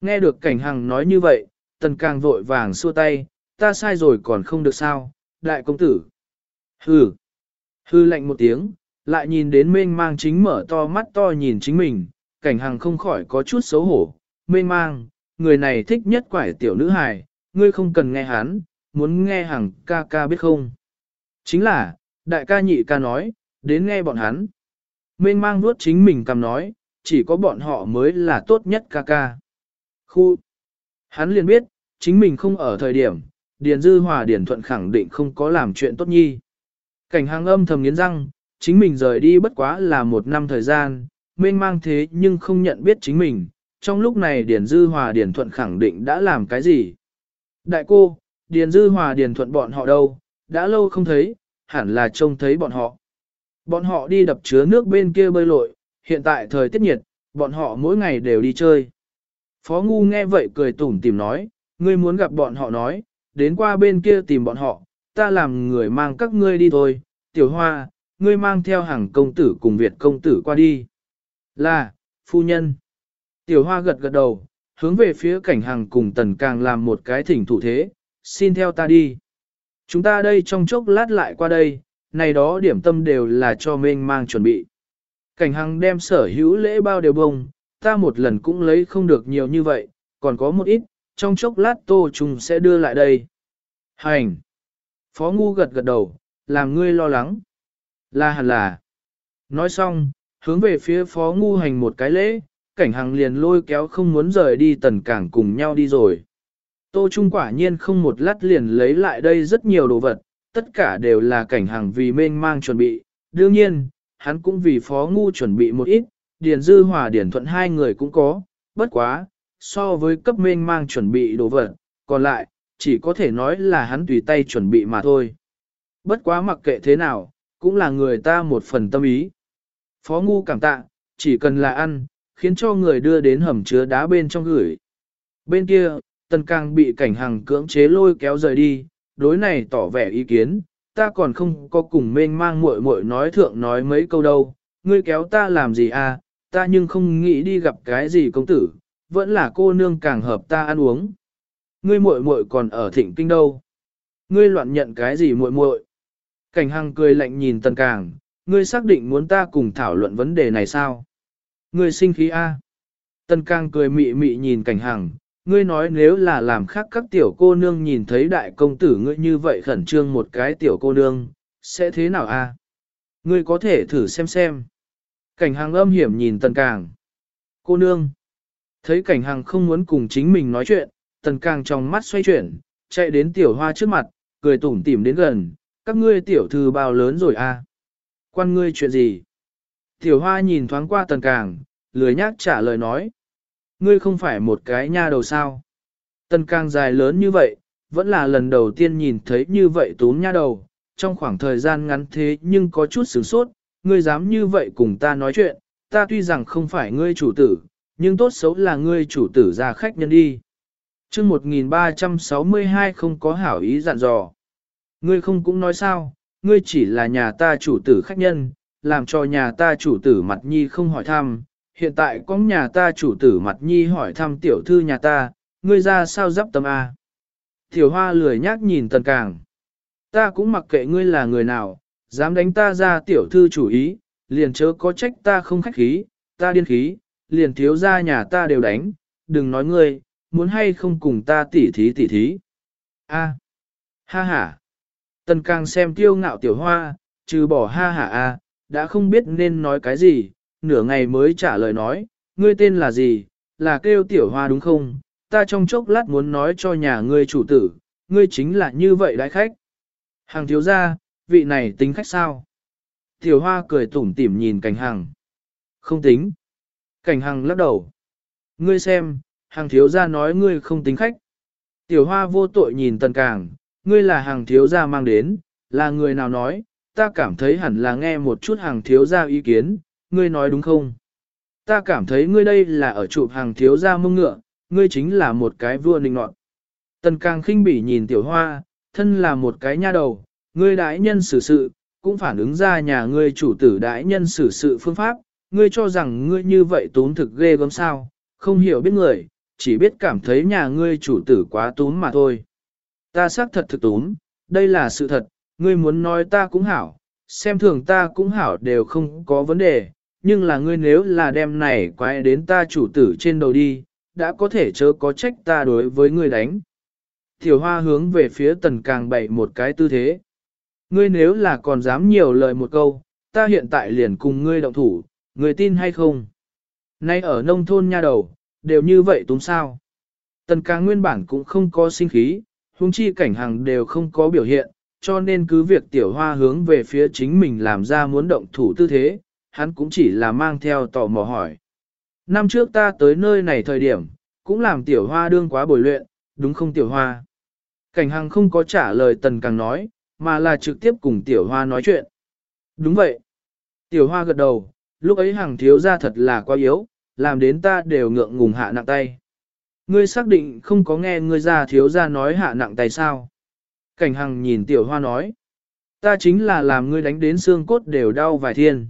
Nghe được cảnh hằng nói như vậy, tần càng vội vàng xua tay, ta sai rồi còn không được sao, đại công tử. Hừ. Hư lạnh một tiếng, lại nhìn đến mênh mang chính mở to mắt to nhìn chính mình, cảnh hằng không khỏi có chút xấu hổ, mênh mang, người này thích nhất quải tiểu nữ hài, ngươi không cần nghe hắn, muốn nghe hằng ca ca biết không. Chính là, đại ca nhị ca nói, đến nghe bọn hắn. Mênh mang nuốt chính mình cầm nói, chỉ có bọn họ mới là tốt nhất ca ca. Khu, hắn liền biết, chính mình không ở thời điểm, Điền Dư Hòa Điền Thuận khẳng định không có làm chuyện tốt nhi. Cảnh hàng âm thầm nghiến răng, chính mình rời đi bất quá là một năm thời gian, mênh mang thế nhưng không nhận biết chính mình, trong lúc này Điền Dư Hòa Điền Thuận khẳng định đã làm cái gì. Đại cô, Điền Dư Hòa Điền Thuận bọn họ đâu, đã lâu không thấy, hẳn là trông thấy bọn họ. Bọn họ đi đập chứa nước bên kia bơi lội, hiện tại thời tiết nhiệt, bọn họ mỗi ngày đều đi chơi. Phó Ngu nghe vậy cười tủm tìm nói, ngươi muốn gặp bọn họ nói, đến qua bên kia tìm bọn họ, ta làm người mang các ngươi đi thôi, tiểu hoa, ngươi mang theo hàng công tử cùng Việt công tử qua đi. Là, phu nhân. Tiểu hoa gật gật đầu, hướng về phía cảnh hàng cùng tần càng làm một cái thỉnh thủ thế, xin theo ta đi. Chúng ta đây trong chốc lát lại qua đây, này đó điểm tâm đều là cho mênh mang chuẩn bị. Cảnh hằng đem sở hữu lễ bao đều bông, ta một lần cũng lấy không được nhiều như vậy, còn có một ít, trong chốc lát tô trùng sẽ đưa lại đây. Hành! Phó ngu gật gật đầu, làm ngươi lo lắng. Là hẳn là. Nói xong, hướng về phía phó ngu hành một cái lễ, cảnh hằng liền lôi kéo không muốn rời đi tần cảng cùng nhau đi rồi. Tô Trung quả nhiên không một lát liền lấy lại đây rất nhiều đồ vật, tất cả đều là cảnh hàng vì mênh mang chuẩn bị. Đương nhiên, hắn cũng vì phó ngu chuẩn bị một ít, Điền Dư Hòa Điền Thuận hai người cũng có, bất quá, so với cấp mênh mang chuẩn bị đồ vật, còn lại, chỉ có thể nói là hắn tùy tay chuẩn bị mà thôi. Bất quá mặc kệ thế nào, cũng là người ta một phần tâm ý. Phó ngu cảm tạ, chỉ cần là ăn, khiến cho người đưa đến hầm chứa đá bên trong gửi. Bên kia, tần càng bị cảnh hàng cưỡng chế lôi kéo rời đi, đối này tỏ vẻ ý kiến, ta còn không có cùng mênh mang muội muội nói thượng nói mấy câu đâu, ngươi kéo ta làm gì à, ta nhưng không nghĩ đi gặp cái gì công tử, vẫn là cô nương càng hợp ta ăn uống. Ngươi muội muội còn ở thịnh kinh đâu? Ngươi loạn nhận cái gì muội muội? Cảnh Hằng cười lạnh nhìn Tần Càng, ngươi xác định muốn ta cùng thảo luận vấn đề này sao? Ngươi sinh khí a? Tần Càng cười mị mị nhìn Cảnh Hằng, ngươi nói nếu là làm khác các tiểu cô nương nhìn thấy đại công tử ngươi như vậy khẩn trương một cái tiểu cô nương, sẽ thế nào a? Ngươi có thể thử xem xem. Cảnh hàng âm hiểm nhìn tần càng. Cô nương. Thấy cảnh hàng không muốn cùng chính mình nói chuyện, tần càng trong mắt xoay chuyển, chạy đến tiểu hoa trước mặt, cười tủm tỉm đến gần, các ngươi tiểu thư bao lớn rồi a? Quan ngươi chuyện gì? Tiểu hoa nhìn thoáng qua tần càng, lười nhác trả lời nói. Ngươi không phải một cái nha đầu sao. Tần càng dài lớn như vậy, vẫn là lần đầu tiên nhìn thấy như vậy tốn nha đầu, trong khoảng thời gian ngắn thế nhưng có chút sửng sốt, ngươi dám như vậy cùng ta nói chuyện, ta tuy rằng không phải ngươi chủ tử, nhưng tốt xấu là ngươi chủ tử ra khách nhân đi. chương 1362 không có hảo ý dặn dò. Ngươi không cũng nói sao, ngươi chỉ là nhà ta chủ tử khách nhân, làm cho nhà ta chủ tử mặt nhi không hỏi thăm, hiện tại có nhà ta chủ tử mặt nhi hỏi thăm tiểu thư nhà ta, ngươi ra sao dắp tâm A. Tiểu hoa lười nhác nhìn tần càng. Ta cũng mặc kệ ngươi là người nào, dám đánh ta ra tiểu thư chủ ý, liền chớ có trách ta không khách khí, ta điên khí, liền thiếu ra nhà ta đều đánh, đừng nói ngươi, muốn hay không cùng ta tỉ thí tỉ thí. A. Ha ha. Tần càng xem tiêu ngạo tiểu hoa, trừ bỏ ha ha a, đã không biết nên nói cái gì, nửa ngày mới trả lời nói, ngươi tên là gì, là kêu tiểu hoa đúng không? Ta trong chốc lát muốn nói cho nhà ngươi chủ tử, ngươi chính là như vậy đại khách. Hàng thiếu gia, vị này tính khách sao? Tiểu hoa cười tủm tỉm nhìn cảnh hằng, Không tính. Cảnh hằng lắc đầu. Ngươi xem, hàng thiếu gia nói ngươi không tính khách. Tiểu hoa vô tội nhìn tần càng, ngươi là hàng thiếu gia mang đến, là người nào nói, ta cảm thấy hẳn là nghe một chút hàng thiếu gia ý kiến, ngươi nói đúng không? Ta cảm thấy ngươi đây là ở chụp hàng thiếu gia mông ngựa, ngươi chính là một cái vua nịnh nọt. Tần càng khinh bỉ nhìn tiểu hoa, thân là một cái nha đầu, ngươi đại nhân xử sự, cũng phản ứng ra nhà ngươi chủ tử đại nhân xử sự phương pháp, ngươi cho rằng ngươi như vậy tốn thực ghê gớm sao, không hiểu biết người, chỉ biết cảm thấy nhà ngươi chủ tử quá tốn mà thôi. Ta xác thật thực tốn, đây là sự thật, ngươi muốn nói ta cũng hảo, xem thường ta cũng hảo đều không có vấn đề, nhưng là ngươi nếu là đem này quay đến ta chủ tử trên đầu đi, đã có thể chớ có trách ta đối với ngươi đánh. Tiểu hoa hướng về phía tần càng bậy một cái tư thế. Ngươi nếu là còn dám nhiều lời một câu, ta hiện tại liền cùng ngươi động thủ, ngươi tin hay không? Nay ở nông thôn nha đầu, đều như vậy túng sao? Tần ca nguyên bản cũng không có sinh khí, huống chi cảnh hàng đều không có biểu hiện, cho nên cứ việc tiểu hoa hướng về phía chính mình làm ra muốn động thủ tư thế, hắn cũng chỉ là mang theo tò mò hỏi. Năm trước ta tới nơi này thời điểm, cũng làm tiểu hoa đương quá bồi luyện, đúng không tiểu hoa? Cảnh hằng không có trả lời tần càng nói, mà là trực tiếp cùng tiểu hoa nói chuyện. Đúng vậy. Tiểu hoa gật đầu, lúc ấy hàng thiếu ra thật là quá yếu, làm đến ta đều ngượng ngùng hạ nặng tay. Ngươi xác định không có nghe ngươi ra thiếu ra nói hạ nặng tay sao? Cảnh hằng nhìn tiểu hoa nói. Ta chính là làm ngươi đánh đến xương cốt đều đau vài thiên.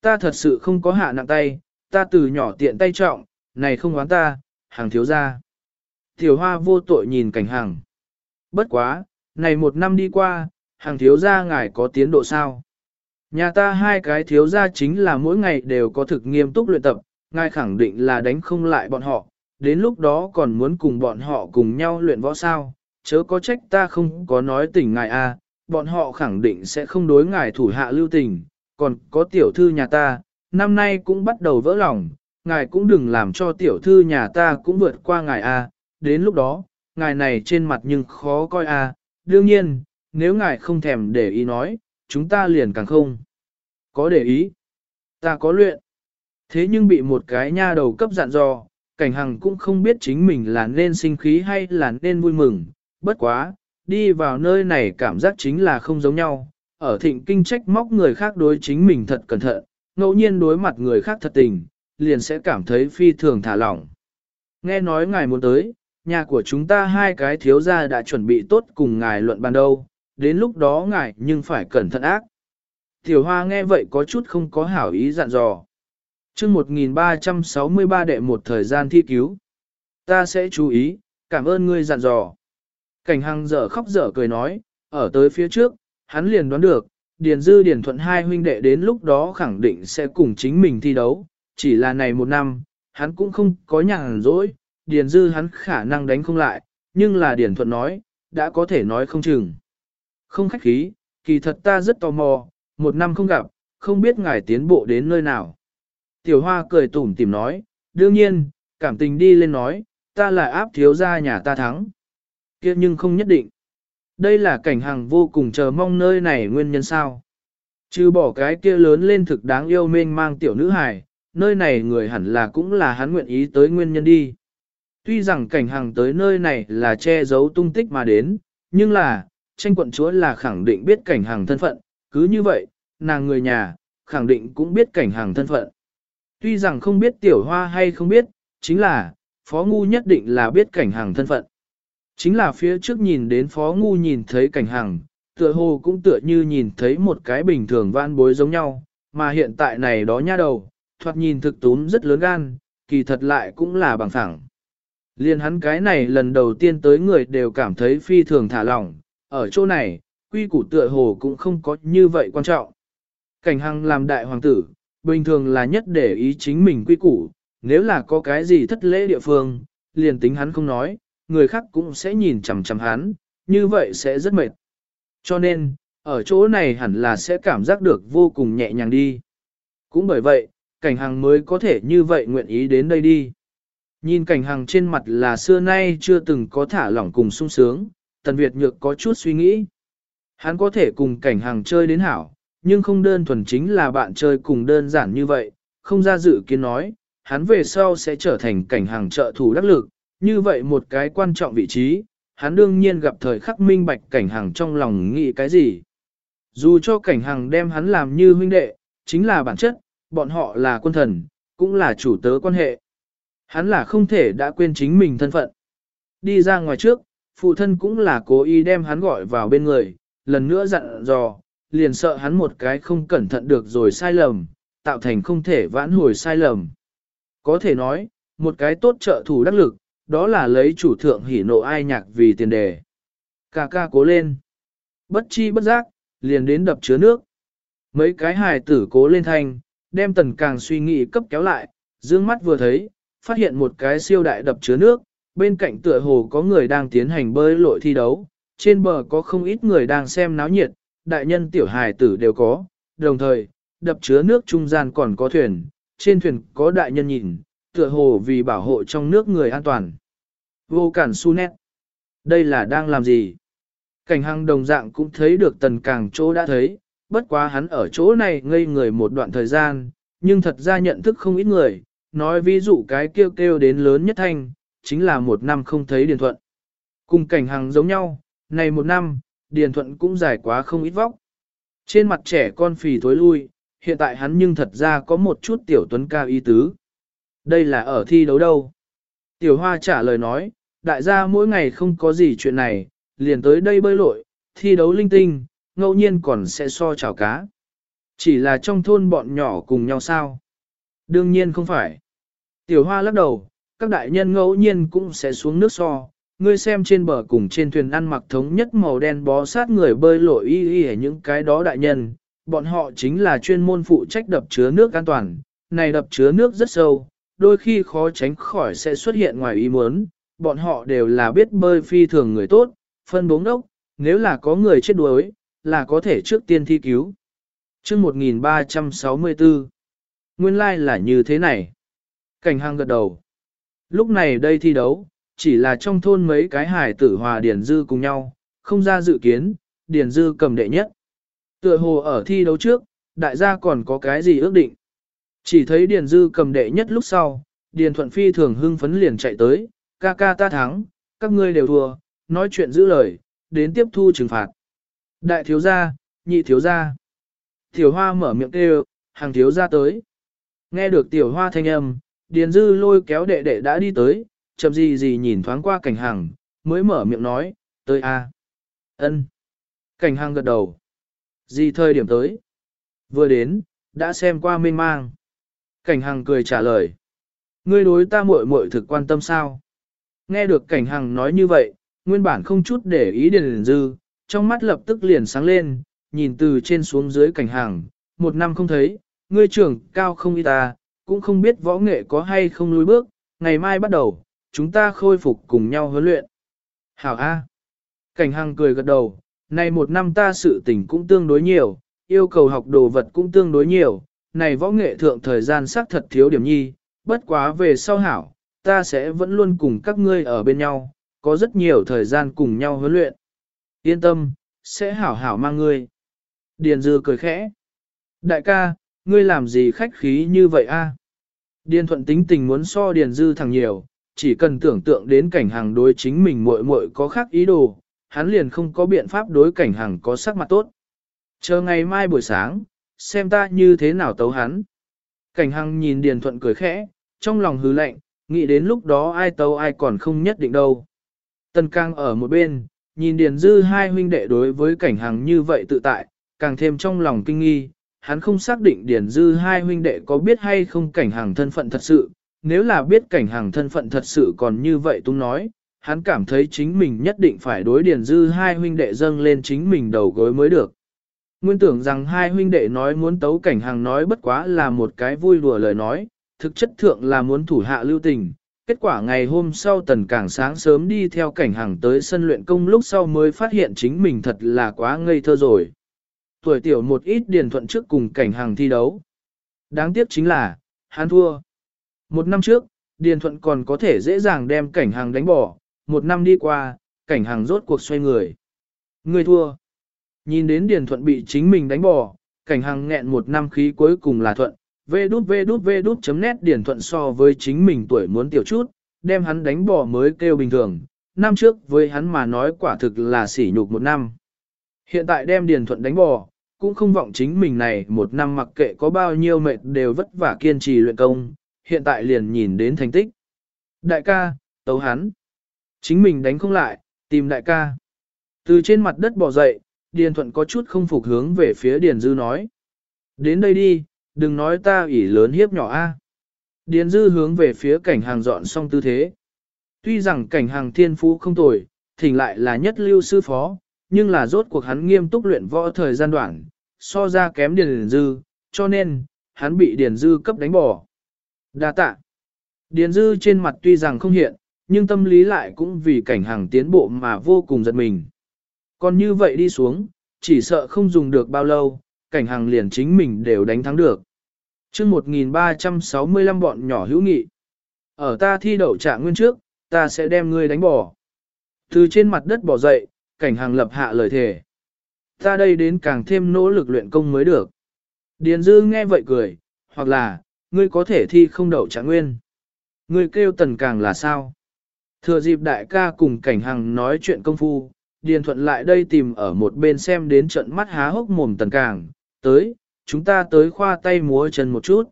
Ta thật sự không có hạ nặng tay, ta từ nhỏ tiện tay trọng, này không oán ta, hàng thiếu ra. Tiểu hoa vô tội nhìn cảnh hằng. Bất quá, này một năm đi qua, hàng thiếu gia ngài có tiến độ sao? Nhà ta hai cái thiếu gia chính là mỗi ngày đều có thực nghiêm túc luyện tập, ngài khẳng định là đánh không lại bọn họ, đến lúc đó còn muốn cùng bọn họ cùng nhau luyện võ sao, chớ có trách ta không có nói tình ngài a, à, bọn họ khẳng định sẽ không đối ngài thủ hạ lưu tình, còn có tiểu thư nhà ta, năm nay cũng bắt đầu vỡ lòng, ngài cũng đừng làm cho tiểu thư nhà ta cũng vượt qua ngài a, à, đến lúc đó, ngài này trên mặt nhưng khó coi a, à đương nhiên, nếu ngài không thèm để ý nói, chúng ta liền càng không. Có để ý, ta có luyện. Thế nhưng bị một cái nha đầu cấp dặn dò, cảnh hằng cũng không biết chính mình là nên sinh khí hay là nên vui mừng, bất quá, đi vào nơi này cảm giác chính là không giống nhau, ở thịnh kinh trách móc người khác đối chính mình thật cẩn thận, ngẫu nhiên đối mặt người khác thật tình, liền sẽ cảm thấy phi thường thả lỏng. Nghe nói ngài muốn tới, nhà của chúng ta hai cái thiếu gia đã chuẩn bị tốt cùng ngài luận ban đầu, đến lúc đó ngài nhưng phải cẩn thận ác. Tiểu hoa nghe vậy có chút không có hảo ý dặn dò. chương 1363 đệ một thời gian thi cứu. Ta sẽ chú ý, cảm ơn ngươi dặn dò. Cảnh hằng dở khóc dở cười nói, ở tới phía trước, hắn liền đoán được, Điền Dư Điền Thuận hai huynh đệ đến lúc đó khẳng định sẽ cùng chính mình thi đấu, chỉ là này một năm, hắn cũng không có nhàn rỗi, Điền Dư hắn khả năng đánh không lại, nhưng là Điền Thuận nói, đã có thể nói không chừng. Không khách khí, kỳ thật ta rất tò mò, một năm không gặp, không biết ngài tiến bộ đến nơi nào. Tiểu Hoa cười tủm tìm nói, đương nhiên, cảm tình đi lên nói, ta là áp thiếu gia nhà ta thắng kia nhưng không nhất định. Đây là cảnh hàng vô cùng chờ mong nơi này nguyên nhân sao. Trừ bỏ cái kia lớn lên thực đáng yêu mênh mang tiểu nữ hài, nơi này người hẳn là cũng là hắn nguyện ý tới nguyên nhân đi. Tuy rằng cảnh hàng tới nơi này là che giấu tung tích mà đến, nhưng là, tranh quận chúa là khẳng định biết cảnh hàng thân phận, cứ như vậy, nàng người nhà, khẳng định cũng biết cảnh hàng thân phận. Tuy rằng không biết tiểu hoa hay không biết, chính là, phó ngu nhất định là biết cảnh hàng thân phận. Chính là phía trước nhìn đến phó ngu nhìn thấy cảnh hàng, tựa hồ cũng tựa như nhìn thấy một cái bình thường van bối giống nhau, mà hiện tại này đó nha đầu, thoạt nhìn thực túm rất lớn gan, kỳ thật lại cũng là bằng phẳng. Liên hắn cái này lần đầu tiên tới người đều cảm thấy phi thường thả lỏng, ở chỗ này, quy củ tựa hồ cũng không có như vậy quan trọng. Cảnh hằng làm đại hoàng tử, bình thường là nhất để ý chính mình quy củ, nếu là có cái gì thất lễ địa phương, liền tính hắn không nói, người khác cũng sẽ nhìn chằm chằm hắn, như vậy sẽ rất mệt. Cho nên, ở chỗ này hẳn là sẽ cảm giác được vô cùng nhẹ nhàng đi. Cũng bởi vậy, cảnh hằng mới có thể như vậy nguyện ý đến đây đi. Nhìn cảnh hằng trên mặt là xưa nay chưa từng có thả lỏng cùng sung sướng, Tần Việt Nhược có chút suy nghĩ. Hắn có thể cùng cảnh hằng chơi đến hảo, nhưng không đơn thuần chính là bạn chơi cùng đơn giản như vậy, không ra dự kiến nói, hắn về sau sẽ trở thành cảnh hàng trợ thủ đắc lực, như vậy một cái quan trọng vị trí, hắn đương nhiên gặp thời khắc minh bạch cảnh hàng trong lòng nghĩ cái gì. Dù cho cảnh hàng đem hắn làm như huynh đệ, chính là bản chất, bọn họ là quân thần, cũng là chủ tớ quan hệ. Hắn là không thể đã quên chính mình thân phận. Đi ra ngoài trước, phụ thân cũng là cố ý đem hắn gọi vào bên người, lần nữa dặn dò, liền sợ hắn một cái không cẩn thận được rồi sai lầm, tạo thành không thể vãn hồi sai lầm. Có thể nói, một cái tốt trợ thủ đắc lực, đó là lấy chủ thượng hỉ nộ ai nhạc vì tiền đề. Cà ca cố lên. Bất chi bất giác, liền đến đập chứa nước. Mấy cái hài tử cố lên thanh, đem tần càng suy nghĩ cấp kéo lại, dương mắt vừa thấy, phát hiện một cái siêu đại đập chứa nước, bên cạnh tựa hồ có người đang tiến hành bơi lội thi đấu, trên bờ có không ít người đang xem náo nhiệt, đại nhân tiểu hài tử đều có, đồng thời, đập chứa nước trung gian còn có thuyền, trên thuyền có đại nhân nhìn, tựa hồ vì bảo hộ trong nước người an toàn. Vô cản su nét. Đây là đang làm gì? Cảnh hăng đồng dạng cũng thấy được tần càng chỗ đã thấy, bất quá hắn ở chỗ này ngây người một đoạn thời gian, nhưng thật ra nhận thức không ít người, nói ví dụ cái kêu kêu đến lớn nhất thanh, chính là một năm không thấy điền thuận. Cùng cảnh hàng giống nhau, này một năm, điền thuận cũng dài quá không ít vóc. Trên mặt trẻ con phì thối lui, hiện tại hắn nhưng thật ra có một chút tiểu tuấn ca ý tứ. Đây là ở thi đấu đâu? Tiểu hoa trả lời nói, đại gia mỗi ngày không có gì chuyện này, liền tới đây bơi lội, thi đấu linh tinh, ngẫu nhiên còn sẽ so chảo cá. Chỉ là trong thôn bọn nhỏ cùng nhau sao? Đương nhiên không phải. Tiểu hoa lắc đầu, các đại nhân ngẫu nhiên cũng sẽ xuống nước so. Ngươi xem trên bờ cùng trên thuyền ăn mặc thống nhất màu đen bó sát người bơi lội y y những cái đó đại nhân, bọn họ chính là chuyên môn phụ trách đập chứa nước an toàn, này đập chứa nước rất sâu, đôi khi khó tránh khỏi sẽ xuất hiện ngoài ý muốn, bọn họ đều là biết bơi phi thường người tốt, phân bóng đốc, nếu là có người chết đuối, là có thể trước tiên thi cứu. chương 1364, nguyên lai like là như thế này. Cảnh hàng gật đầu. Lúc này đây thi đấu, chỉ là trong thôn mấy cái hải tử hòa Điền Dư cùng nhau, không ra dự kiến, Điền Dư cầm đệ nhất. Tựa hồ ở thi đấu trước, đại gia còn có cái gì ước định. Chỉ thấy Điền Dư cầm đệ nhất lúc sau, Điền Thuận Phi thường hưng phấn liền chạy tới, ca ca ta thắng, các ngươi đều thua, nói chuyện giữ lời, đến tiếp thu trừng phạt. Đại thiếu gia, nhị thiếu gia. Tiểu hoa mở miệng kêu, hàng thiếu gia tới. Nghe được tiểu hoa thanh âm, Điền Dư lôi kéo đệ đệ đã đi tới, chậm gì gì nhìn thoáng qua cảnh hàng, mới mở miệng nói, tới a. Ân. Cảnh hàng gật đầu. Gì thời điểm tới? Vừa đến, đã xem qua mênh mang. Cảnh hàng cười trả lời. Ngươi đối ta muội muội thực quan tâm sao? Nghe được Cảnh Hàng nói như vậy, nguyên bản không chút để ý Điền Dư, trong mắt lập tức liền sáng lên, nhìn từ trên xuống dưới Cảnh Hàng, một năm không thấy, ngươi trưởng cao không y ta, cũng không biết võ nghệ có hay không lùi bước, ngày mai bắt đầu, chúng ta khôi phục cùng nhau huấn luyện. Hảo A. Cảnh Hằng cười gật đầu, này một năm ta sự tình cũng tương đối nhiều, yêu cầu học đồ vật cũng tương đối nhiều, này võ nghệ thượng thời gian xác thật thiếu điểm nhi, bất quá về sau hảo, ta sẽ vẫn luôn cùng các ngươi ở bên nhau, có rất nhiều thời gian cùng nhau huấn luyện. Yên tâm, sẽ hảo hảo mang ngươi. Điền Dư cười khẽ. Đại ca, ngươi làm gì khách khí như vậy a? Điền Thuận tính tình muốn so Điền Dư thằng nhiều, chỉ cần tưởng tượng đến cảnh hàng đối chính mình muội muội có khác ý đồ, hắn liền không có biện pháp đối cảnh hàng có sắc mặt tốt. Chờ ngày mai buổi sáng, xem ta như thế nào tấu hắn. Cảnh hằng nhìn Điền Thuận cười khẽ, trong lòng hứ lạnh, nghĩ đến lúc đó ai tấu ai còn không nhất định đâu. Tần Cang ở một bên, nhìn Điền Dư hai huynh đệ đối với cảnh hằng như vậy tự tại, càng thêm trong lòng kinh nghi, hắn không xác định Điền Dư hai huynh đệ có biết hay không cảnh hàng thân phận thật sự, nếu là biết cảnh hàng thân phận thật sự còn như vậy tung nói, hắn cảm thấy chính mình nhất định phải đối Điền Dư hai huynh đệ dâng lên chính mình đầu gối mới được. Nguyên tưởng rằng hai huynh đệ nói muốn tấu cảnh hàng nói bất quá là một cái vui đùa lời nói, thực chất thượng là muốn thủ hạ lưu tình. Kết quả ngày hôm sau tần cảng sáng sớm đi theo cảnh hàng tới sân luyện công lúc sau mới phát hiện chính mình thật là quá ngây thơ rồi. Tuổi tiểu một ít điền thuận trước cùng cảnh hàng thi đấu. Đáng tiếc chính là, hắn thua. Một năm trước, điền thuận còn có thể dễ dàng đem cảnh hàng đánh bỏ, một năm đi qua, cảnh hàng rốt cuộc xoay người. Người thua. Nhìn đến Điền Thuận bị chính mình đánh bỏ, cảnh hàng nghẹn một năm khí cuối cùng là Thuận, vê đút vê đút vê đút chấm nét điển Thuận so với chính mình tuổi muốn tiểu chút, đem hắn đánh bỏ mới kêu bình thường, năm trước với hắn mà nói quả thực là sỉ nhục một năm. Hiện tại đem Điền Thuận đánh bò cũng không vọng chính mình này một năm mặc kệ có bao nhiêu mệt đều vất vả kiên trì luyện công, hiện tại liền nhìn đến thành tích. Đại ca, tấu hắn. Chính mình đánh không lại, tìm đại ca. Từ trên mặt đất bò dậy, Điền Thuận có chút không phục hướng về phía Điền Dư nói. Đến đây đi, đừng nói ta ỷ lớn hiếp nhỏ a. Điền Dư hướng về phía cảnh hàng dọn xong tư thế. Tuy rằng cảnh hàng thiên phú không tồi, thỉnh lại là nhất lưu sư phó, nhưng là rốt cuộc hắn nghiêm túc luyện võ thời gian đoạn, so ra kém Điền Dư, cho nên, hắn bị Điền Dư cấp đánh bỏ. Đa tạ. Điền Dư trên mặt tuy rằng không hiện, nhưng tâm lý lại cũng vì cảnh hàng tiến bộ mà vô cùng giật mình. Còn như vậy đi xuống, chỉ sợ không dùng được bao lâu, cảnh hàng liền chính mình đều đánh thắng được. chương 1365 bọn nhỏ hữu nghị. Ở ta thi đậu trạng nguyên trước, ta sẽ đem ngươi đánh bỏ. Từ trên mặt đất bỏ dậy, cảnh hàng lập hạ lời thề. Ta đây đến càng thêm nỗ lực luyện công mới được. Điền dư nghe vậy cười, hoặc là, ngươi có thể thi không đậu trạng nguyên. Ngươi kêu tần càng là sao? Thừa dịp đại ca cùng cảnh Hằng nói chuyện công phu, Điền Thuận lại đây tìm ở một bên xem đến trận mắt há hốc mồm tần càng, tới, chúng ta tới khoa tay múa chân một chút.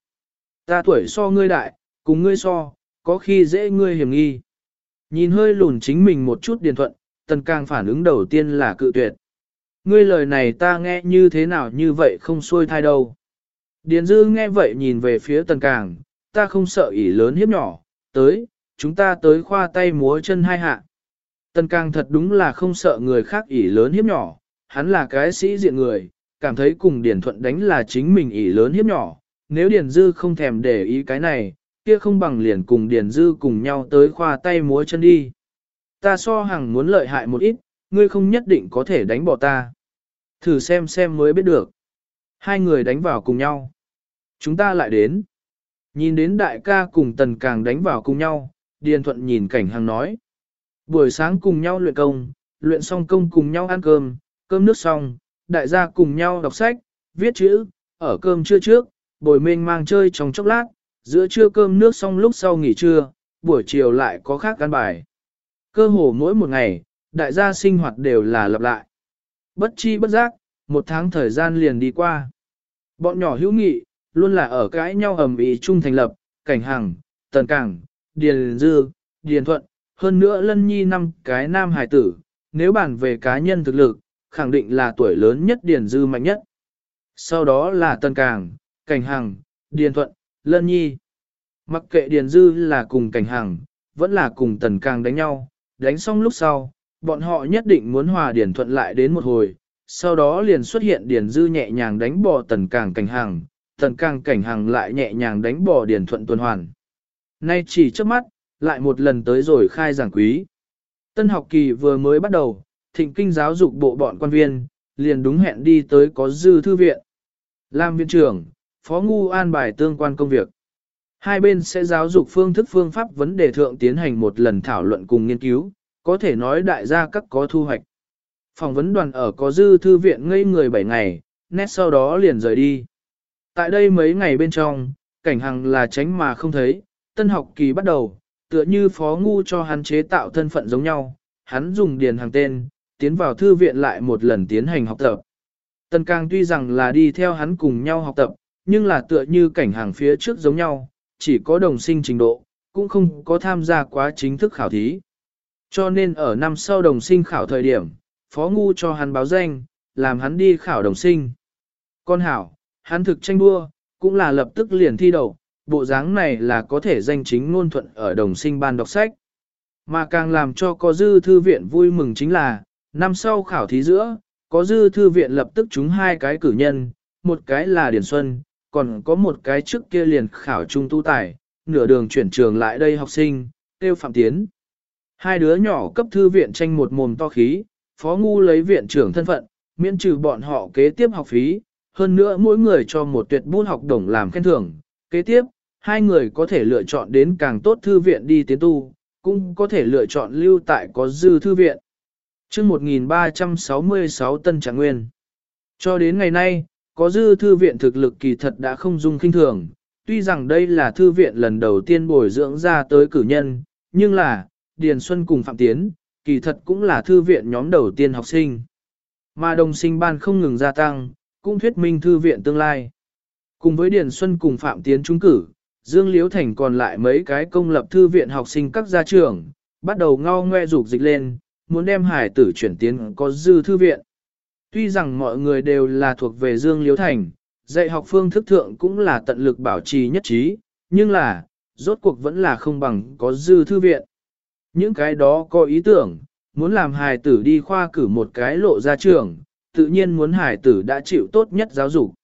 Ta tuổi so ngươi đại, cùng ngươi so, có khi dễ ngươi hiểm nghi. Nhìn hơi lùn chính mình một chút Điền Thuận, tần càng phản ứng đầu tiên là cự tuyệt. Ngươi lời này ta nghe như thế nào như vậy không xuôi thai đâu. Điền Dư nghe vậy nhìn về phía tần càng, ta không sợ ỉ lớn hiếp nhỏ, tới, chúng ta tới khoa tay múa chân hai hạ. Tần càng thật đúng là không sợ người khác ỉ lớn hiếp nhỏ, hắn là cái sĩ diện người, cảm thấy cùng Điền Thuận đánh là chính mình ỉ lớn hiếp nhỏ, nếu Điền Dư không thèm để ý cái này, kia không bằng liền cùng Điền Dư cùng nhau tới khoa tay múa chân đi. Ta so hằng muốn lợi hại một ít, ngươi không nhất định có thể đánh bỏ ta. Thử xem xem mới biết được. Hai người đánh vào cùng nhau. Chúng ta lại đến. Nhìn đến đại ca cùng tần càng đánh vào cùng nhau, Điền Thuận nhìn cảnh hằng nói. Buổi sáng cùng nhau luyện công, luyện xong công cùng nhau ăn cơm, cơm nước xong, đại gia cùng nhau đọc sách, viết chữ, ở cơm trưa trước, bồi mênh mang chơi trong chốc lát, giữa trưa cơm nước xong lúc sau nghỉ trưa, buổi chiều lại có khác căn bài. Cơ hồ mỗi một ngày, đại gia sinh hoạt đều là lặp lại. Bất chi bất giác, một tháng thời gian liền đi qua. Bọn nhỏ hữu nghị, luôn là ở cãi nhau ầm ĩ chung thành lập, cảnh hàng, tần cảng, điền dư, điền thuận, hơn nữa lân nhi năm cái nam hải tử, nếu bàn về cá nhân thực lực, khẳng định là tuổi lớn nhất Điền Dư mạnh nhất. Sau đó là tần cảng, Cảnh Hằng, Điền Thuận, Lân Nhi. Mặc kệ Điền Dư là cùng Cảnh Hằng, vẫn là cùng Tần Càng đánh nhau, đánh xong lúc sau, bọn họ nhất định muốn hòa Điền Thuận lại đến một hồi, sau đó liền xuất hiện Điền Dư nhẹ nhàng đánh bỏ Tần Càng Cảnh Hằng, Tần Càng Cảnh Hằng lại nhẹ nhàng đánh bỏ Điền Thuận tuần hoàn. Nay chỉ trước mắt, lại một lần tới rồi khai giảng quý. Tân học kỳ vừa mới bắt đầu, thịnh kinh giáo dục bộ bọn quan viên, liền đúng hẹn đi tới có dư thư viện. Làm viện trưởng, phó ngu an bài tương quan công việc. Hai bên sẽ giáo dục phương thức phương pháp vấn đề thượng tiến hành một lần thảo luận cùng nghiên cứu, có thể nói đại gia các có thu hoạch. Phỏng vấn đoàn ở có dư thư viện ngây người 7 ngày, nét sau đó liền rời đi. Tại đây mấy ngày bên trong, cảnh hằng là tránh mà không thấy, tân học kỳ bắt đầu, tựa như phó ngu cho hắn chế tạo thân phận giống nhau, hắn dùng điền hàng tên, tiến vào thư viện lại một lần tiến hành học tập. Tân Càng tuy rằng là đi theo hắn cùng nhau học tập, nhưng là tựa như cảnh hàng phía trước giống nhau, chỉ có đồng sinh trình độ, cũng không có tham gia quá chính thức khảo thí. Cho nên ở năm sau đồng sinh khảo thời điểm, phó ngu cho hắn báo danh, làm hắn đi khảo đồng sinh. Con hảo, Hắn thực tranh đua, cũng là lập tức liền thi đầu, bộ dáng này là có thể danh chính ngôn thuận ở đồng sinh ban đọc sách. Mà càng làm cho có dư thư viện vui mừng chính là, năm sau khảo thí giữa, có dư thư viện lập tức trúng hai cái cử nhân, một cái là Điển Xuân, còn có một cái trước kia liền khảo trung tu tài, nửa đường chuyển trường lại đây học sinh, tiêu phạm tiến. Hai đứa nhỏ cấp thư viện tranh một mồm to khí, phó ngu lấy viện trưởng thân phận, miễn trừ bọn họ kế tiếp học phí, hơn nữa mỗi người cho một tuyệt bút học đồng làm khen thưởng. Kế tiếp, hai người có thể lựa chọn đến càng tốt thư viện đi tiến tu, cũng có thể lựa chọn lưu tại có dư thư viện. chương 1366 Tân Trạng Nguyên Cho đến ngày nay, có dư thư viện thực lực kỳ thật đã không dung kinh thường, tuy rằng đây là thư viện lần đầu tiên bồi dưỡng ra tới cử nhân, nhưng là, Điền Xuân cùng Phạm Tiến, kỳ thật cũng là thư viện nhóm đầu tiên học sinh. Mà đồng sinh ban không ngừng gia tăng, cũng thuyết minh thư viện tương lai. Cùng với Điền Xuân cùng Phạm Tiến trúng cử, Dương Liễu Thành còn lại mấy cái công lập thư viện học sinh các gia trưởng, bắt đầu ngao ngoe rục dịch lên, muốn đem hải tử chuyển tiến có dư thư viện. Tuy rằng mọi người đều là thuộc về Dương Liễu Thành, dạy học phương thức thượng cũng là tận lực bảo trì nhất trí, nhưng là, rốt cuộc vẫn là không bằng có dư thư viện. Những cái đó có ý tưởng, muốn làm hài tử đi khoa cử một cái lộ ra trường, tự nhiên muốn hài tử đã chịu tốt nhất giáo dục.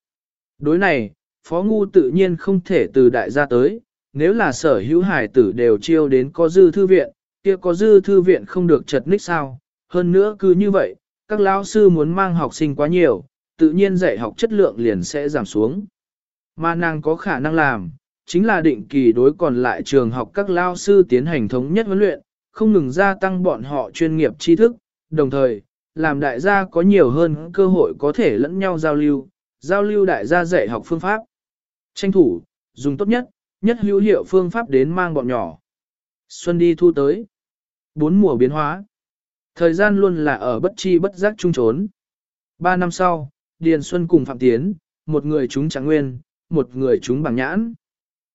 Đối này, Phó Ngu tự nhiên không thể từ đại gia tới, nếu là sở hữu hài tử đều chiêu đến có dư thư viện, kia có dư thư viện không được chật ních sao, hơn nữa cứ như vậy, các lão sư muốn mang học sinh quá nhiều, tự nhiên dạy học chất lượng liền sẽ giảm xuống. Mà nàng có khả năng làm, chính là định kỳ đối còn lại trường học các lao sư tiến hành thống nhất huấn luyện, không ngừng gia tăng bọn họ chuyên nghiệp tri thức, đồng thời, làm đại gia có nhiều hơn cơ hội có thể lẫn nhau giao lưu, giao lưu đại gia dạy học phương pháp. Tranh thủ, dùng tốt nhất, nhất hữu hiệu phương pháp đến mang bọn nhỏ. Xuân đi thu tới. Bốn mùa biến hóa. Thời gian luôn là ở bất chi bất giác trung trốn. Ba năm sau, Điền Xuân cùng Phạm Tiến, một người chúng trạng nguyên, một người chúng bằng nhãn.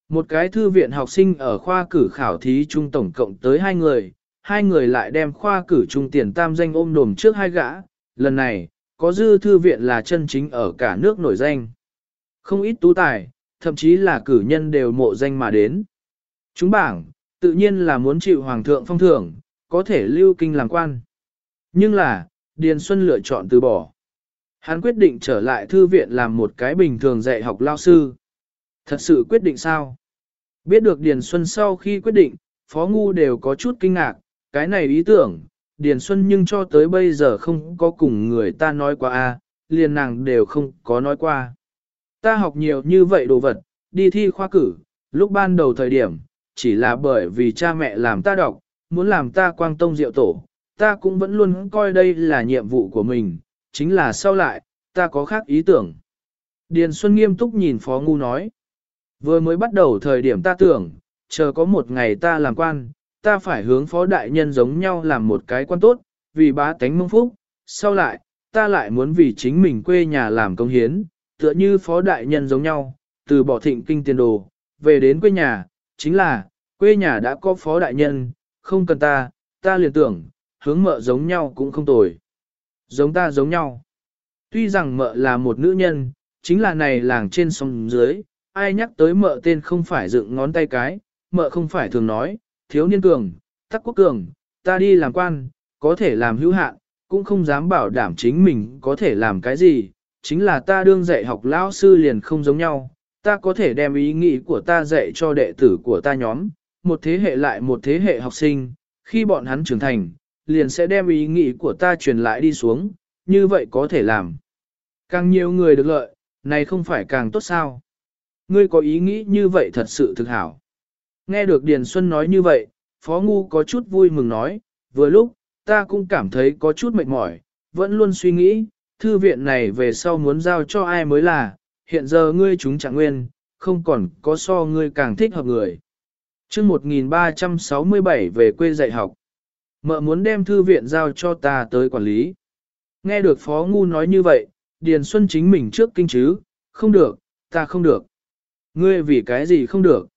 Một cái thư viện học sinh ở khoa cử khảo thí trung tổng cộng tới hai người, hai người lại đem khoa cử trung tiền tam danh ôm đồm trước hai gã, lần này, có dư thư viện là chân chính ở cả nước nổi danh. Không ít tú tài, thậm chí là cử nhân đều mộ danh mà đến. Chúng bảng, tự nhiên là muốn chịu hoàng thượng phong thưởng, có thể lưu kinh làm quan. Nhưng là, Điền Xuân lựa chọn từ bỏ. Hắn quyết định trở lại thư viện làm một cái bình thường dạy học lao sư. Thật sự quyết định sao? Biết được Điền Xuân sau khi quyết định, Phó Ngu đều có chút kinh ngạc, cái này ý tưởng, Điền Xuân nhưng cho tới bây giờ không có cùng người ta nói qua a, liền nàng đều không có nói qua. Ta học nhiều như vậy đồ vật, đi thi khoa cử, lúc ban đầu thời điểm, chỉ là bởi vì cha mẹ làm ta đọc, muốn làm ta quang tông diệu tổ, ta cũng vẫn luôn coi đây là nhiệm vụ của mình, chính là sau lại, ta có khác ý tưởng. Điền Xuân nghiêm túc nhìn Phó Ngu nói, vừa mới bắt đầu thời điểm ta tưởng, chờ có một ngày ta làm quan, ta phải hướng Phó Đại Nhân giống nhau làm một cái quan tốt, vì bá tánh mông phúc, sau lại, ta lại muốn vì chính mình quê nhà làm công hiến, tựa như Phó Đại Nhân giống nhau, từ bỏ thịnh kinh tiền đồ, về đến quê nhà, chính là, quê nhà đã có Phó Đại Nhân, không cần ta, ta liền tưởng, hướng mợ giống nhau cũng không tồi. Giống ta giống nhau. Tuy rằng mợ là một nữ nhân, chính là này làng trên sông dưới, ai nhắc tới mợ tên không phải dựng ngón tay cái, mợ không phải thường nói, thiếu niên cường, tắc quốc cường, ta đi làm quan, có thể làm hữu hạn, cũng không dám bảo đảm chính mình có thể làm cái gì, chính là ta đương dạy học lão sư liền không giống nhau, ta có thể đem ý nghĩ của ta dạy cho đệ tử của ta nhóm, một thế hệ lại một thế hệ học sinh, khi bọn hắn trưởng thành, liền sẽ đem ý nghĩ của ta truyền lại đi xuống, như vậy có thể làm. Càng nhiều người được lợi, này không phải càng tốt sao. Ngươi có ý nghĩ như vậy thật sự thực hảo. Nghe được Điền Xuân nói như vậy, Phó Ngu có chút vui mừng nói, vừa lúc, ta cũng cảm thấy có chút mệt mỏi, vẫn luôn suy nghĩ, thư viện này về sau muốn giao cho ai mới là, hiện giờ ngươi chúng chẳng nguyên, không còn có so ngươi càng thích hợp người. chương 1367 về quê dạy học. Mợ muốn đem thư viện giao cho ta tới quản lý. Nghe được Phó Ngu nói như vậy, Điền Xuân chính mình trước kinh chứ, không được, ta không được. Ngươi vì cái gì không được?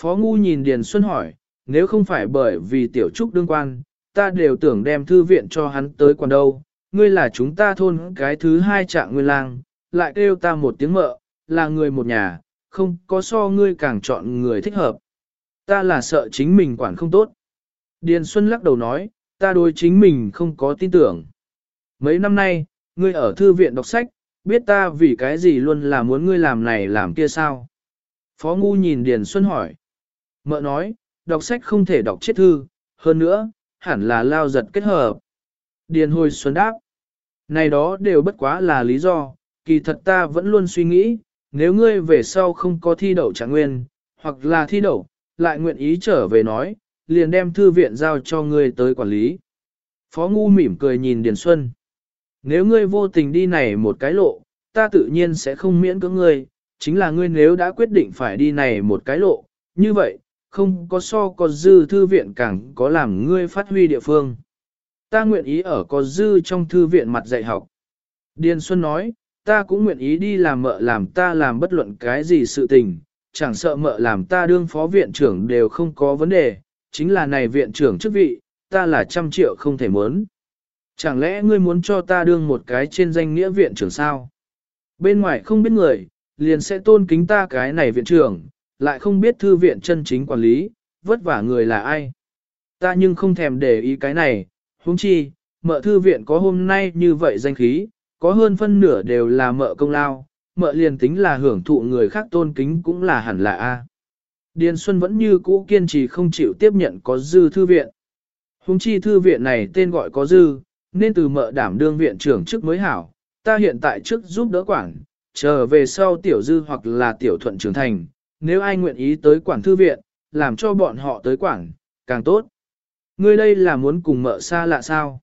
Phó Ngu nhìn Điền Xuân hỏi, nếu không phải bởi vì tiểu trúc đương quan, ta đều tưởng đem thư viện cho hắn tới quản đâu. Ngươi là chúng ta thôn cái thứ hai trạng nguyên lang, lại kêu ta một tiếng mợ, là người một nhà, không có so ngươi càng chọn người thích hợp. Ta là sợ chính mình quản không tốt. Điền Xuân lắc đầu nói, ta đối chính mình không có tin tưởng. Mấy năm nay, ngươi ở thư viện đọc sách, biết ta vì cái gì luôn là muốn ngươi làm này làm kia sao? Phó Ngu nhìn Điền Xuân hỏi. Mợ nói, đọc sách không thể đọc chết thư, hơn nữa, hẳn là lao giật kết hợp. Điền Hồi Xuân đáp. Này đó đều bất quá là lý do, kỳ thật ta vẫn luôn suy nghĩ, nếu ngươi về sau không có thi đậu trạng nguyên, hoặc là thi đậu, lại nguyện ý trở về nói, liền đem thư viện giao cho ngươi tới quản lý. Phó Ngu mỉm cười nhìn Điền Xuân. Nếu ngươi vô tình đi này một cái lộ, ta tự nhiên sẽ không miễn cưỡng ngươi, chính là ngươi nếu đã quyết định phải đi này một cái lộ, như vậy, không có so có dư thư viện càng có làm ngươi phát huy địa phương. Ta nguyện ý ở có dư trong thư viện mặt dạy học. Điền Xuân nói, ta cũng nguyện ý đi làm mợ làm ta làm bất luận cái gì sự tình, chẳng sợ mợ làm ta đương phó viện trưởng đều không có vấn đề, chính là này viện trưởng chức vị, ta là trăm triệu không thể muốn. Chẳng lẽ ngươi muốn cho ta đương một cái trên danh nghĩa viện trưởng sao? Bên ngoài không biết người, liền sẽ tôn kính ta cái này viện trưởng, lại không biết thư viện chân chính quản lý, vất vả người là ai. Ta nhưng không thèm để ý cái này, huống chi, mợ thư viện có hôm nay như vậy danh khí, có hơn phân nửa đều là mợ công lao, mợ liền tính là hưởng thụ người khác tôn kính cũng là hẳn là A. Điền Xuân vẫn như cũ kiên trì không chịu tiếp nhận có dư thư viện. Hùng chi thư viện này tên gọi có dư, nên từ mợ đảm đương viện trưởng trước mới hảo, ta hiện tại trước giúp đỡ quản, chờ về sau tiểu dư hoặc là tiểu thuận trưởng thành, nếu ai nguyện ý tới quản thư viện, làm cho bọn họ tới quản, càng tốt. Ngươi đây là muốn cùng mợ xa lạ sao?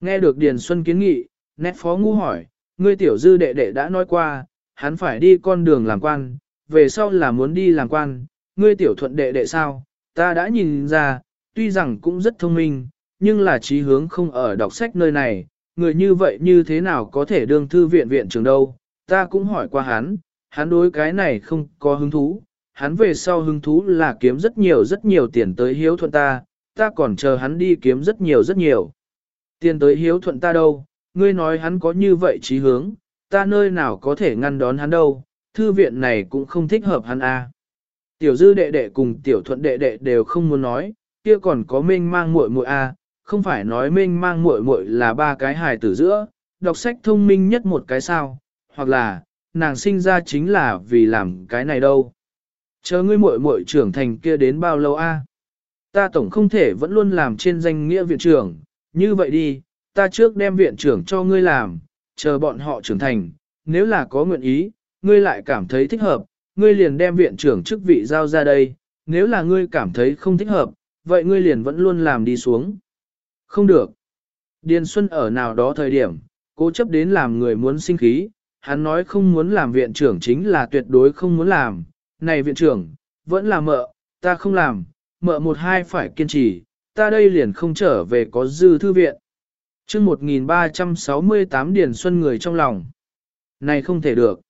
Nghe được Điền Xuân kiến nghị, nét phó ngu hỏi, ngươi tiểu dư đệ đệ đã nói qua, hắn phải đi con đường làm quan, về sau là muốn đi làm quan, ngươi tiểu thuận đệ đệ sao, ta đã nhìn ra, tuy rằng cũng rất thông minh, nhưng là trí hướng không ở đọc sách nơi này, người như vậy như thế nào có thể đương thư viện viện trường đâu, ta cũng hỏi qua hắn, hắn đối cái này không có hứng thú, hắn về sau hứng thú là kiếm rất nhiều rất nhiều tiền tới hiếu thuận ta, ta còn chờ hắn đi kiếm rất nhiều rất nhiều. Tiền tới hiếu thuận ta đâu, ngươi nói hắn có như vậy trí hướng, ta nơi nào có thể ngăn đón hắn đâu, thư viện này cũng không thích hợp hắn a. À. Tiểu dư đệ đệ cùng tiểu thuận đệ đệ đều không muốn nói, kia còn có mênh mang muội muội a, không phải nói mênh mang muội muội là ba cái hài tử giữa, đọc sách thông minh nhất một cái sao, hoặc là, nàng sinh ra chính là vì làm cái này đâu. Chờ ngươi muội muội trưởng thành kia đến bao lâu a? Ta tổng không thể vẫn luôn làm trên danh nghĩa viện trưởng, như vậy đi, ta trước đem viện trưởng cho ngươi làm, chờ bọn họ trưởng thành, nếu là có nguyện ý, ngươi lại cảm thấy thích hợp, ngươi liền đem viện trưởng chức vị giao ra đây, nếu là ngươi cảm thấy không thích hợp, vậy ngươi liền vẫn luôn làm đi xuống. Không được. Điền Xuân ở nào đó thời điểm, cố chấp đến làm người muốn sinh khí, hắn nói không muốn làm viện trưởng chính là tuyệt đối không muốn làm. Này viện trưởng, vẫn là mợ, ta không làm, mợ một hai phải kiên trì, ta đây liền không trở về có dư thư viện. chương 1368 Điền Xuân người trong lòng. Này không thể được.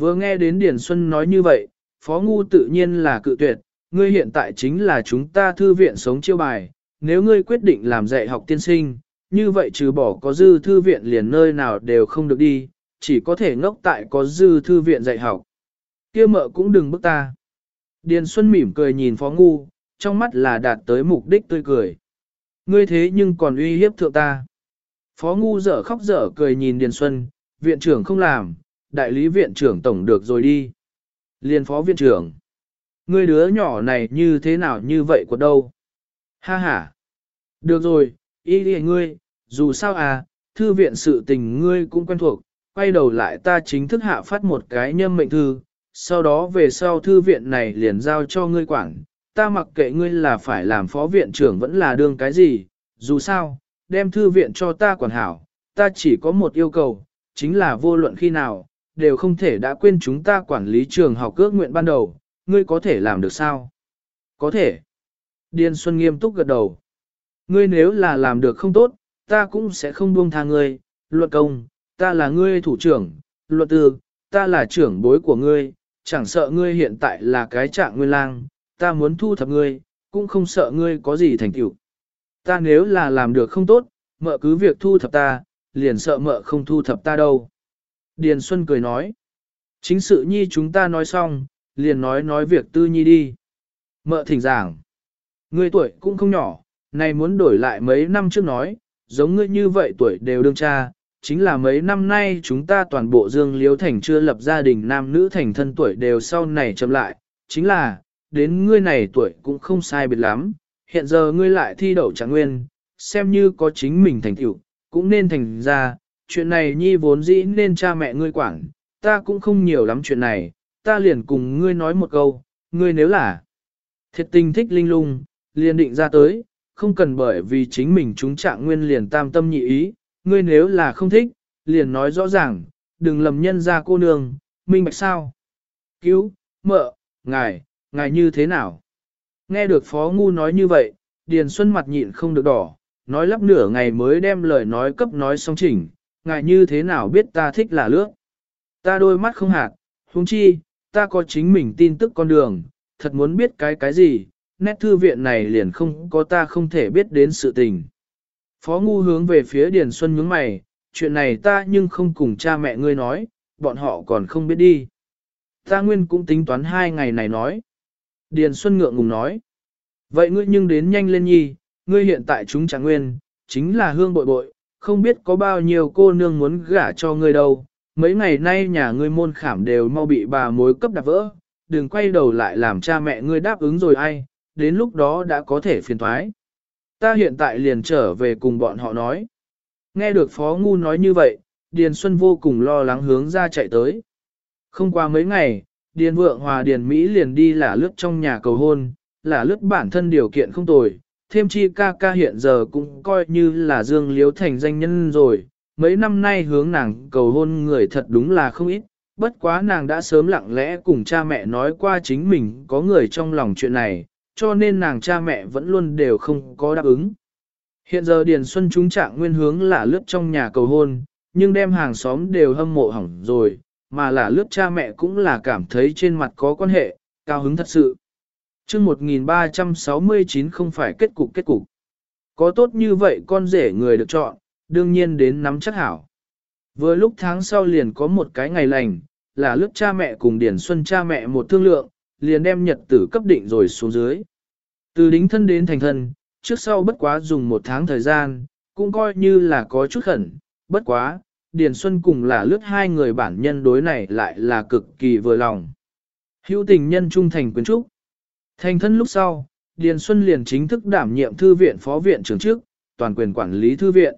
Vừa nghe đến Điền Xuân nói như vậy, Phó Ngu tự nhiên là cự tuyệt, ngươi hiện tại chính là chúng ta thư viện sống chiêu bài, nếu ngươi quyết định làm dạy học tiên sinh, như vậy trừ bỏ có dư thư viện liền nơi nào đều không được đi, chỉ có thể ngốc tại có dư thư viện dạy học. kia mợ cũng đừng bức ta. Điền Xuân mỉm cười nhìn Phó Ngu, trong mắt là đạt tới mục đích tươi cười. Ngươi thế nhưng còn uy hiếp thượng ta. Phó Ngu dở khóc dở cười nhìn Điền Xuân, viện trưởng không làm, đại lý viện trưởng tổng được rồi đi. Liên phó viện trưởng. Ngươi đứa nhỏ này như thế nào như vậy của đâu? Ha ha. Được rồi, ý đi ngươi, dù sao à, thư viện sự tình ngươi cũng quen thuộc, quay đầu lại ta chính thức hạ phát một cái nhâm mệnh thư, sau đó về sau thư viện này liền giao cho ngươi quản, ta mặc kệ ngươi là phải làm phó viện trưởng vẫn là đương cái gì, dù sao, đem thư viện cho ta quản hảo, ta chỉ có một yêu cầu, chính là vô luận khi nào, đều không thể đã quên chúng ta quản lý trường học ước nguyện ban đầu, ngươi có thể làm được sao? Có thể. Điền Xuân nghiêm túc gật đầu. Ngươi nếu là làm được không tốt, ta cũng sẽ không buông tha ngươi, luật công, ta là ngươi thủ trưởng, luật tư, ta là trưởng bối của ngươi, chẳng sợ ngươi hiện tại là cái trạng nguyên lang, ta muốn thu thập ngươi, cũng không sợ ngươi có gì thành tựu. Ta nếu là làm được không tốt, mợ cứ việc thu thập ta, liền sợ mợ không thu thập ta đâu. Điền Xuân cười nói. Chính sự nhi chúng ta nói xong, liền nói nói việc tư nhi đi. Mợ thỉnh giảng. Ngươi tuổi cũng không nhỏ, này muốn đổi lại mấy năm trước nói, giống ngươi như vậy tuổi đều đương cha, chính là mấy năm nay chúng ta toàn bộ Dương Liễu Thành chưa lập gia đình nam nữ thành thân tuổi đều sau này chậm lại, chính là, đến ngươi này tuổi cũng không sai biệt lắm, hiện giờ ngươi lại thi đậu trạng nguyên, xem như có chính mình thành tựu, cũng nên thành ra, chuyện này nhi vốn dĩ nên cha mẹ ngươi quản, ta cũng không nhiều lắm chuyện này, ta liền cùng ngươi nói một câu, ngươi nếu là thiệt tình thích linh lung, liền định ra tới, không cần bởi vì chính mình chúng trạng nguyên liền tam tâm nhị ý, ngươi nếu là không thích, liền nói rõ ràng, đừng lầm nhân ra cô nương, minh bạch sao. Cứu, mợ, ngài, ngài như thế nào? Nghe được Phó Ngu nói như vậy, Điền Xuân mặt nhịn không được đỏ, nói lắp nửa ngày mới đem lời nói cấp nói xong chỉnh, ngài như thế nào biết ta thích là lướt. Ta đôi mắt không hạt, huống chi, ta có chính mình tin tức con đường, thật muốn biết cái cái gì, nét thư viện này liền không có ta không thể biết đến sự tình. Phó Ngu hướng về phía Điền Xuân nhướng mày, chuyện này ta nhưng không cùng cha mẹ ngươi nói, bọn họ còn không biết đi. Ta nguyên cũng tính toán hai ngày này nói. Điền Xuân ngượng ngùng nói. Vậy ngươi nhưng đến nhanh lên nhi, ngươi hiện tại chúng chẳng nguyên, chính là hương bội bội, không biết có bao nhiêu cô nương muốn gả cho ngươi đâu. Mấy ngày nay nhà ngươi môn khảm đều mau bị bà mối cấp đạp vỡ, đừng quay đầu lại làm cha mẹ ngươi đáp ứng rồi ai, đến lúc đó đã có thể phiền thoái. Ta hiện tại liền trở về cùng bọn họ nói. Nghe được Phó Ngu nói như vậy, Điền Xuân vô cùng lo lắng hướng ra chạy tới. Không qua mấy ngày, Điền Vượng Hòa Điền Mỹ liền đi là lướt trong nhà cầu hôn, là lướt bản thân điều kiện không tồi, thêm chi ca ca hiện giờ cũng coi như là Dương Liếu thành danh nhân rồi, mấy năm nay hướng nàng cầu hôn người thật đúng là không ít, bất quá nàng đã sớm lặng lẽ cùng cha mẹ nói qua chính mình có người trong lòng chuyện này, cho nên nàng cha mẹ vẫn luôn đều không có đáp ứng. Hiện giờ Điền Xuân chúng trạng nguyên hướng là lướt trong nhà cầu hôn, nhưng đem hàng xóm đều hâm mộ hỏng rồi, mà là lướt cha mẹ cũng là cảm thấy trên mặt có quan hệ, cao hứng thật sự chương 1369 không phải kết cục kết cục. Có tốt như vậy con rể người được chọn, đương nhiên đến nắm chắc hảo. Vừa lúc tháng sau liền có một cái ngày lành, là lúc cha mẹ cùng Điền Xuân cha mẹ một thương lượng, liền đem nhật tử cấp định rồi xuống dưới. Từ đính thân đến thành thân, trước sau bất quá dùng một tháng thời gian, cũng coi như là có chút khẩn, bất quá, Điền Xuân cùng là lướt hai người bản nhân đối này lại là cực kỳ vừa lòng. Hữu tình nhân trung thành quyến trúc. Thành thân lúc sau, Điền Xuân liền chính thức đảm nhiệm thư viện phó viện trưởng trước, toàn quyền quản lý thư viện.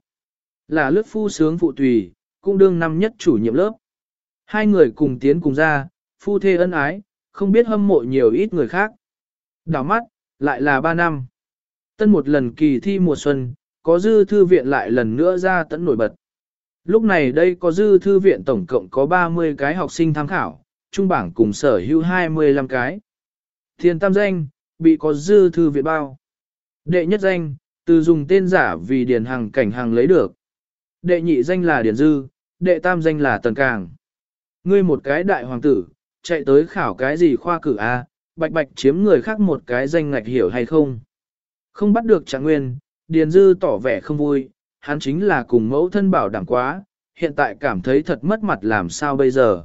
Là lướt phu sướng phụ tùy, cũng đương năm nhất chủ nhiệm lớp. Hai người cùng tiến cùng ra, phu thê ân ái, không biết hâm mộ nhiều ít người khác. Đảo mắt, lại là ba năm. Tân một lần kỳ thi mùa xuân, có dư thư viện lại lần nữa ra tấn nổi bật. Lúc này đây có dư thư viện tổng cộng có 30 cái học sinh tham khảo, trung bảng cùng sở hữu 25 cái. Thiên tam danh, bị có dư thư viện bao. Đệ nhất danh, từ dùng tên giả vì điền hàng cảnh hàng lấy được. Đệ nhị danh là điền dư, đệ tam danh là tần càng. Ngươi một cái đại hoàng tử, chạy tới khảo cái gì khoa cử A, bạch bạch chiếm người khác một cái danh ngạch hiểu hay không. Không bắt được trạng nguyên, Điền Dư tỏ vẻ không vui, hắn chính là cùng mẫu thân bảo đảm quá, hiện tại cảm thấy thật mất mặt làm sao bây giờ.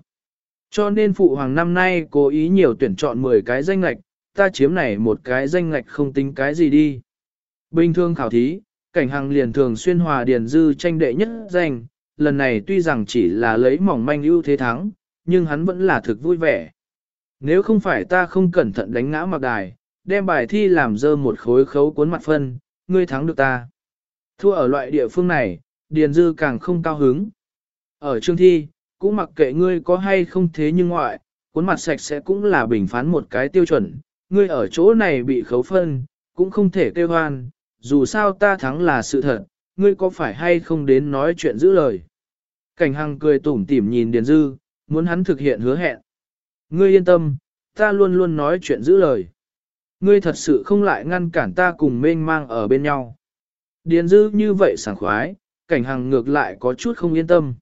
Cho nên phụ hoàng năm nay cố ý nhiều tuyển chọn 10 cái danh ngạch, ta chiếm này một cái danh ngạch không tính cái gì đi. Bình thường khảo thí, cảnh hằng liền thường xuyên hòa Điền Dư tranh đệ nhất danh, lần này tuy rằng chỉ là lấy mỏng manh ưu thế thắng, nhưng hắn vẫn là thực vui vẻ. Nếu không phải ta không cẩn thận đánh ngã mặc đài, đem bài thi làm dơ một khối khấu cuốn mặt phân, ngươi thắng được ta. Thua ở loại địa phương này, Điền Dư càng không cao hứng. Ở chương thi, cũng mặc kệ ngươi có hay không thế nhưng ngoại, cuốn mặt sạch sẽ cũng là bình phán một cái tiêu chuẩn. Ngươi ở chỗ này bị khấu phân, cũng không thể kêu hoan, dù sao ta thắng là sự thật, ngươi có phải hay không đến nói chuyện giữ lời. Cảnh Hằng cười tủm tỉm nhìn Điền Dư, muốn hắn thực hiện hứa hẹn. Ngươi yên tâm, ta luôn luôn nói chuyện giữ lời. Ngươi thật sự không lại ngăn cản ta cùng mênh mang ở bên nhau. Điền dư như vậy sảng khoái, cảnh hằng ngược lại có chút không yên tâm.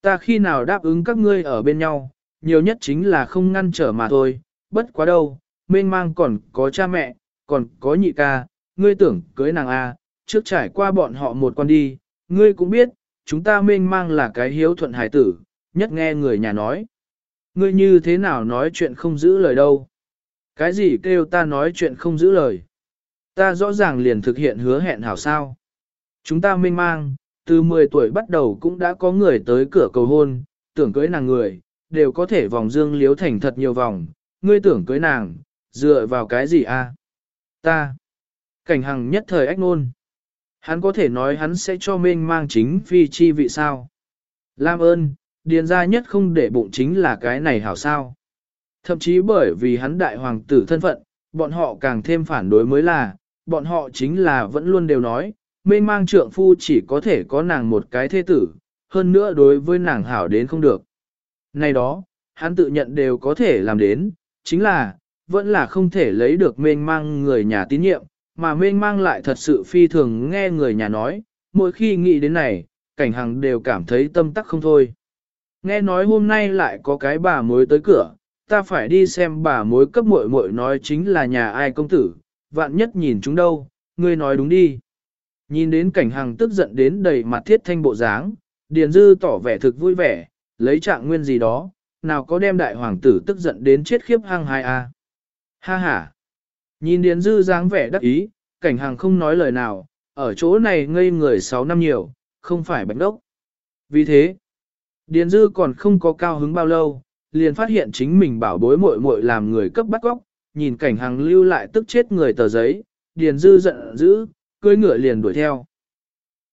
Ta khi nào đáp ứng các ngươi ở bên nhau, nhiều nhất chính là không ngăn trở mà thôi, bất quá đâu, mênh mang còn có cha mẹ, còn có nhị ca, ngươi tưởng cưới nàng A, trước trải qua bọn họ một con đi, ngươi cũng biết, chúng ta mênh mang là cái hiếu thuận hải tử, nhất nghe người nhà nói. Ngươi như thế nào nói chuyện không giữ lời đâu? Cái gì kêu ta nói chuyện không giữ lời? Ta rõ ràng liền thực hiện hứa hẹn hảo sao. Chúng ta mênh mang, từ 10 tuổi bắt đầu cũng đã có người tới cửa cầu hôn, tưởng cưới nàng người, đều có thể vòng dương liếu thành thật nhiều vòng, ngươi tưởng cưới nàng, dựa vào cái gì a? Ta. Cảnh hằng nhất thời ách nôn. Hắn có thể nói hắn sẽ cho mênh mang chính phi chi vị sao. Lam ơn, điền ra nhất không để bụng chính là cái này hảo sao. Thậm chí bởi vì hắn đại hoàng tử thân phận, bọn họ càng thêm phản đối mới là, bọn họ chính là vẫn luôn đều nói, mênh mang trượng phu chỉ có thể có nàng một cái thế tử, hơn nữa đối với nàng hảo đến không được. Này đó, hắn tự nhận đều có thể làm đến, chính là, vẫn là không thể lấy được mênh mang người nhà tín nhiệm, mà mênh mang lại thật sự phi thường nghe người nhà nói, mỗi khi nghĩ đến này, cảnh hằng đều cảm thấy tâm tắc không thôi. Nghe nói hôm nay lại có cái bà mối tới cửa, ta phải đi xem bà mối cấp muội muội nói chính là nhà ai công tử, vạn nhất nhìn chúng đâu, ngươi nói đúng đi. Nhìn đến cảnh hằng tức giận đến đầy mặt thiết thanh bộ dáng, Điền Dư tỏ vẻ thực vui vẻ, lấy trạng nguyên gì đó, nào có đem đại hoàng tử tức giận đến chết khiếp hăng hai a. À. Ha ha. Nhìn Điền Dư dáng vẻ đắc ý, cảnh hằng không nói lời nào, ở chỗ này ngây người 6 năm nhiều, không phải bạch đốc. Vì thế, Điền Dư còn không có cao hứng bao lâu, liền phát hiện chính mình bảo bối muội muội làm người cấp bắt góc, nhìn cảnh hằng lưu lại tức chết người tờ giấy, Điền Dư giận dữ, cưỡi ngựa liền đuổi theo.